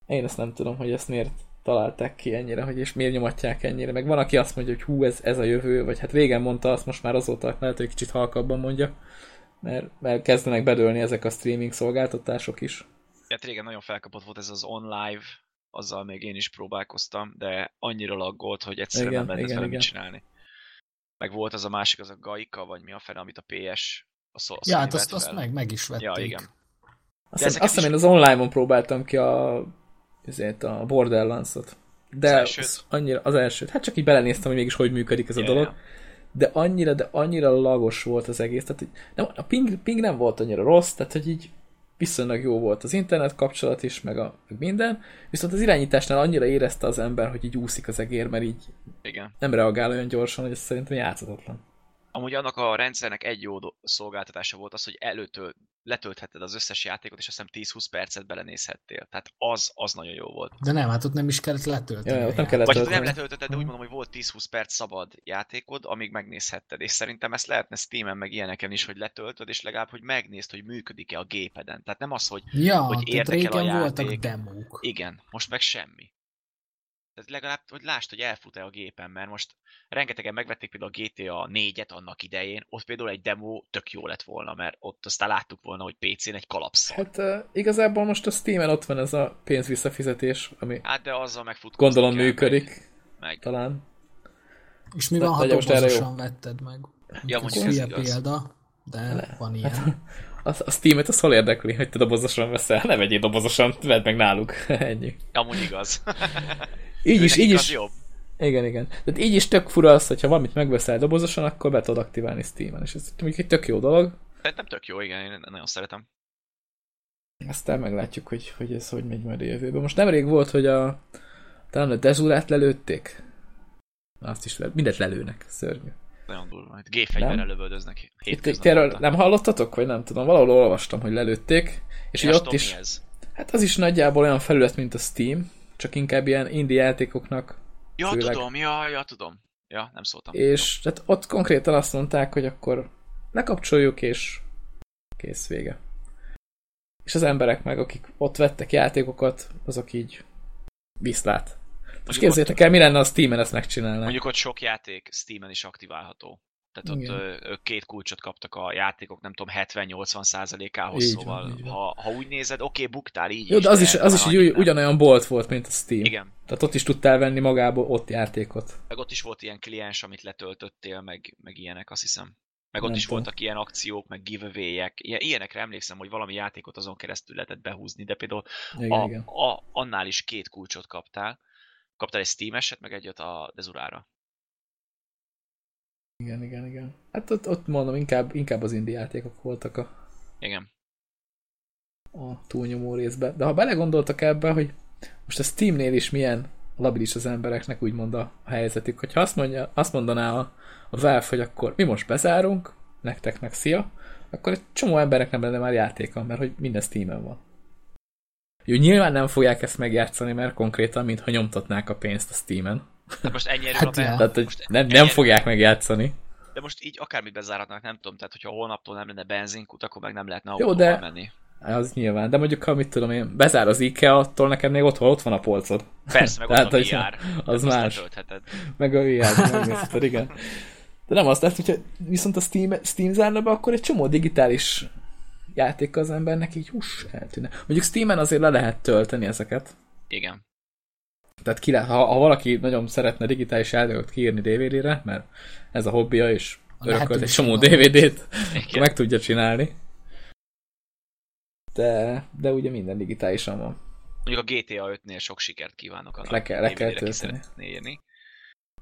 Én ezt nem tudom, hogy ezt miért találták ki ennyire, hogy és miért nyomatják ennyire. Meg van, aki azt mondja, hogy hú, ez, ez a jövő, vagy hát régen mondta azt, most már azóta lehet, hogy kicsit halkabban mondja, mert, mert kezdenek bedőlni ezek a streaming szolgáltatások is. Hát régen nagyon felkapott volt ez az online, azzal még én is próbálkoztam, de annyira laggolt, hogy egyszerűen Igen, nem lehetett vele mit csinálni. Meg volt az a másik, az a Gaika, vagy mi a fene, amit a PS a szó, a Ja, hát azt, azt meg, meg is vették. Ja, igen. Azt, hiszem, is- én az online-on próbáltam ki a, ezért a Borderlands-ot. De Az az, elsőt? az annyira, az elsőt, hát csak így belenéztem, hogy mégis hogy működik ez a Ja, dolog. ja. De annyira, de annyira lagos volt az egész. Tehát, hogy nem, a ping, ping nem volt annyira rossz, tehát hogy így viszonylag jó volt az internet kapcsolat is, meg, a, meg minden, viszont az irányításnál annyira érezte az ember, hogy így úszik az egér, mert így Igen. nem reagál olyan gyorsan, hogy ez szerintem játszhatatlan. Amúgy annak a rendszernek egy jó szolgáltatása volt az, hogy előttől letöltheted az összes játékot, és azt hiszem 10-20 percet belenézhettél. Tehát az, az nagyon jó volt. De nem, hát ott nem is kellett letölteni. Ja, ott nem kellett Vagy ha letölteni. nem letöltötted, de úgy Mhm. mondom, hogy volt 10-20 perc szabad játékod, amíg megnézhetted. És szerintem ezt lehetne Steam-en meg ilyeneken is, hogy letöltöd, és legalább, hogy megnézd, hogy működik-e a gépeden. Tehát nem az, hogy Ja, hogy érdekel a régen voltak játék. demók. igen, most meg semmi. Tehát legalább, hogy lásd, hogy elfut-e a gépen, mert most rengetegen megvették például a GTA 4-et annak idején, ott például egy demo tök jó lett volna, mert ott aztán láttuk volna, hogy PC-n egy kalapszal. Hát uh, igazából most a Steam-en ott van ez a pénz visszafizetés, ami Hát de azzal megfut. gondolom működik, Meg. talán. És mi van, ha most erre dobozosan vetted meg? Ja, mondjuk Ez ez példa, de Le. van ilyen. A, a Steam-et az hol érdekli, hogy te dobozosan veszel? Ne vegyél dobozosan, vedd meg náluk. Ennyi. Amúgy igaz. Így is, így is. jobb. Igen, igen. Tehát így is tök fura az, hogyha valamit megveszel dobozosan, akkor be tudod aktiválni Steam-en. És ez mondjuk egy tök jó dolog. Szerintem tök jó, igen, én nagyon szeretem. Aztán meglátjuk, hogy, hogy ez hogy megy majd a jövőben. Most nemrég volt, hogy a, Talán a Dezurát lelőtték? Azt is le, mindet lelőnek, szörnyű. Nagyon durva. Itt G-fegyverrel Nem? lövöldöznek. Itt, erről nem hallottatok, vagy nem tudom, valahol olvastam, hogy lelőtték, és hogy ott is, ez. hát az is nagyjából olyan felület, mint a Steam, csak inkább ilyen indie játékoknak, Ja, főleg. tudom, ja, ja, tudom. Ja, nem szóltam. és tehát ott konkrétan azt mondták, hogy akkor lekapcsoljuk, és kész vége. És az emberek meg, akik ott vettek játékokat, azok így viszlát. Most képzeljétek el, mi lenne a Steam-en ezt megcsinálnák. Mondjuk ott sok játék Steam-en is aktiválható. Tehát ott Igen. ö, ők két kulcsot kaptak a játékok, nem tudom, 70-80 százalékához, Így van, szóval így van. ha, ha úgy nézed, oké, buktál így Jó, de az is, az is nem. ugyanolyan bolt volt, mint a Steam. Igen, Tehát ott is tudtál venni magából ott játékot. meg ott is volt ilyen kliens, amit letöltöttél, meg, meg ilyenek, azt hiszem. Meg ott Nem is tudom. voltak ilyen akciók, meg giveaway-ek. Ilyen, ilyenekre emlékszem, hogy valami játékot azon keresztül lehetett behúzni, de például Igen, a, igen. A, annál is két kulcsot kaptál. Kaptál egy Steam-eset, meg egyet a Dezurára. Igen, igen, igen. Hát ott, ott mondom, inkább, inkább az indie játékok voltak a, Igen. a túlnyomó részben. De ha belegondoltak ebbe, hogy most a Steamnél is milyen labilis az embereknek úgymond a a helyzetük, hogyha azt, mondja, azt mondaná a, a Valve, hogy akkor mi most bezárunk, nektek meg szia, akkor egy csomó emberek nem lenne már játéka, mert hogy minden Steamen van. Jó, nyilván nem fogják ezt megjátszani, mert konkrétan, mintha nyomtatnák a pénzt a Steamen. Hát most ennyi Hát be... Tehát, hogy most nem, nem fogják megjátszani. De most így akármit bezárhatnak, nem tudom, tehát hogyha holnaptól nem lenne benzinkút, akkor meg nem lehetne Jó, autóval de- menni. Az nyilván, de mondjuk, ha mit tudom én, bezár az IKEA, attól neked még otthon ott van a polcod. Persze, meg Tehát, ott a VR. az más. Meg a VR, megnézted, igen. De nem azt, tehát, hogyha viszont a Steam, Steam zárna be, akkor egy csomó digitális játék az embernek így hús eltűnne. Mondjuk Steamen azért le lehet tölteni ezeket. Igen. Tehát ki le, ha, ha valaki nagyon szeretne digitális játékot kiírni DVD-re, mert ez a hobbija, és A örökölt egy csomó. DVD-t, meg tudja csinálni. De, de ugye minden digitálisan van. Mondjuk a GTA 5-nél sok sikert kívánok. annak, Le kell- le kell tölteni. írni.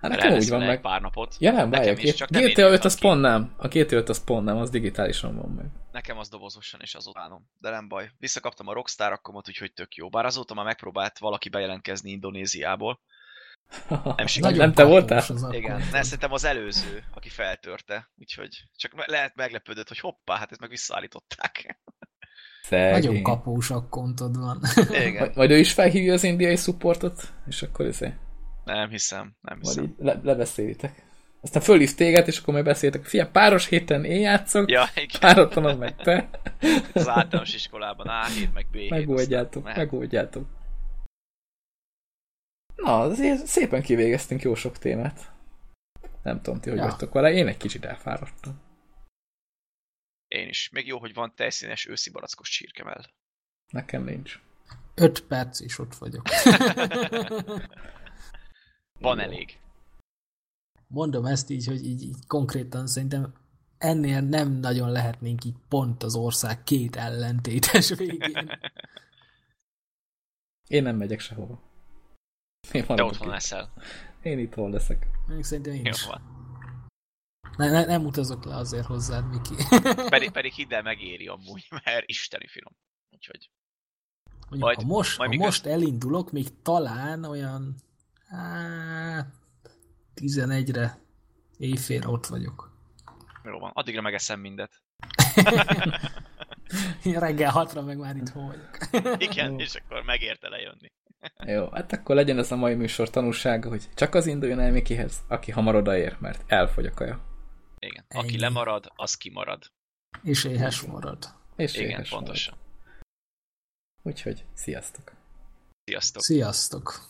Hát nekem úgy van meg. pár napot. Ja nem, nem én GTA 5 írtam az pont nem. A GTA 5 az pont nem, az digitálisan van meg. Nekem az dobozosan és azóta Bánom, de nem baj. Visszakaptam a Rockstar akkomot, úgyhogy tök jó. Bár azóta már megpróbált valaki bejelentkezni Indonéziából. Nem sikerült. Nagyon Nem te voltál? Igen, ne, szerintem az előző, aki feltörte, úgyhogy csak lehet meglepődött, hogy hoppá, hát ezt meg visszaállították. Nagyon Szegény. kapós akkontod van. Igen, Majd, majd ő is felhívja az indiai supportot, és akkor izé, Nem hiszem, nem majd hiszem. így le, lebeszélitek. Aztán fölhív téged, és akkor majd beszéltek. Fia, páros héten én játszok, Ja, igen. páratlanod meg te. Az általános iskolában A7 meg B7. Megoldjátok, aztán megoldjátok. Na, azért szépen kivégeztünk jó sok témát. Nem tudom, ti hogy Ja. vagytok vele, én egy kicsit elfáradtam. Én is. Még jó, hogy van tejszínes őszi barackos csirkemell. Nekem nincs. Öt perc és ott vagyok. Van Jó. elég. Mondom ezt így, hogy így, így konkrétan szerintem ennél nem nagyon lehetnénk így pont az ország két ellentétes végén. Én nem megyek sehova. Én De maradok otthon itt. leszel. Én itthon leszek. Még szerintem én Jó is. van. Ne, ne, nem utazok le azért hozzád, Miki. Pedig, pedig hidd el, megéri amúgy, mert isteni finom. Úgyhogy Mondjuk, Majd- ha most, majd ha mikor- most elindulok, még talán olyan hát, 11-re éjfélre ott vagyok. jó van. Addigra megeszem mindet. Reggel hatra meg már itt vagyok. Igen, Jó. és akkor megérte lejönni. Jó, hát akkor legyen ez a mai műsor tanulsága, hogy csak az induljon el Mikihez, aki hamar odaér, mert elfogy a kaja. Igen. Aki Ennyi. lemarad, az kimarad. És éhes marad. És Igen, éhes marad. pontosan. Úgyhogy sziasztok! Sziasztok. Sziasztok!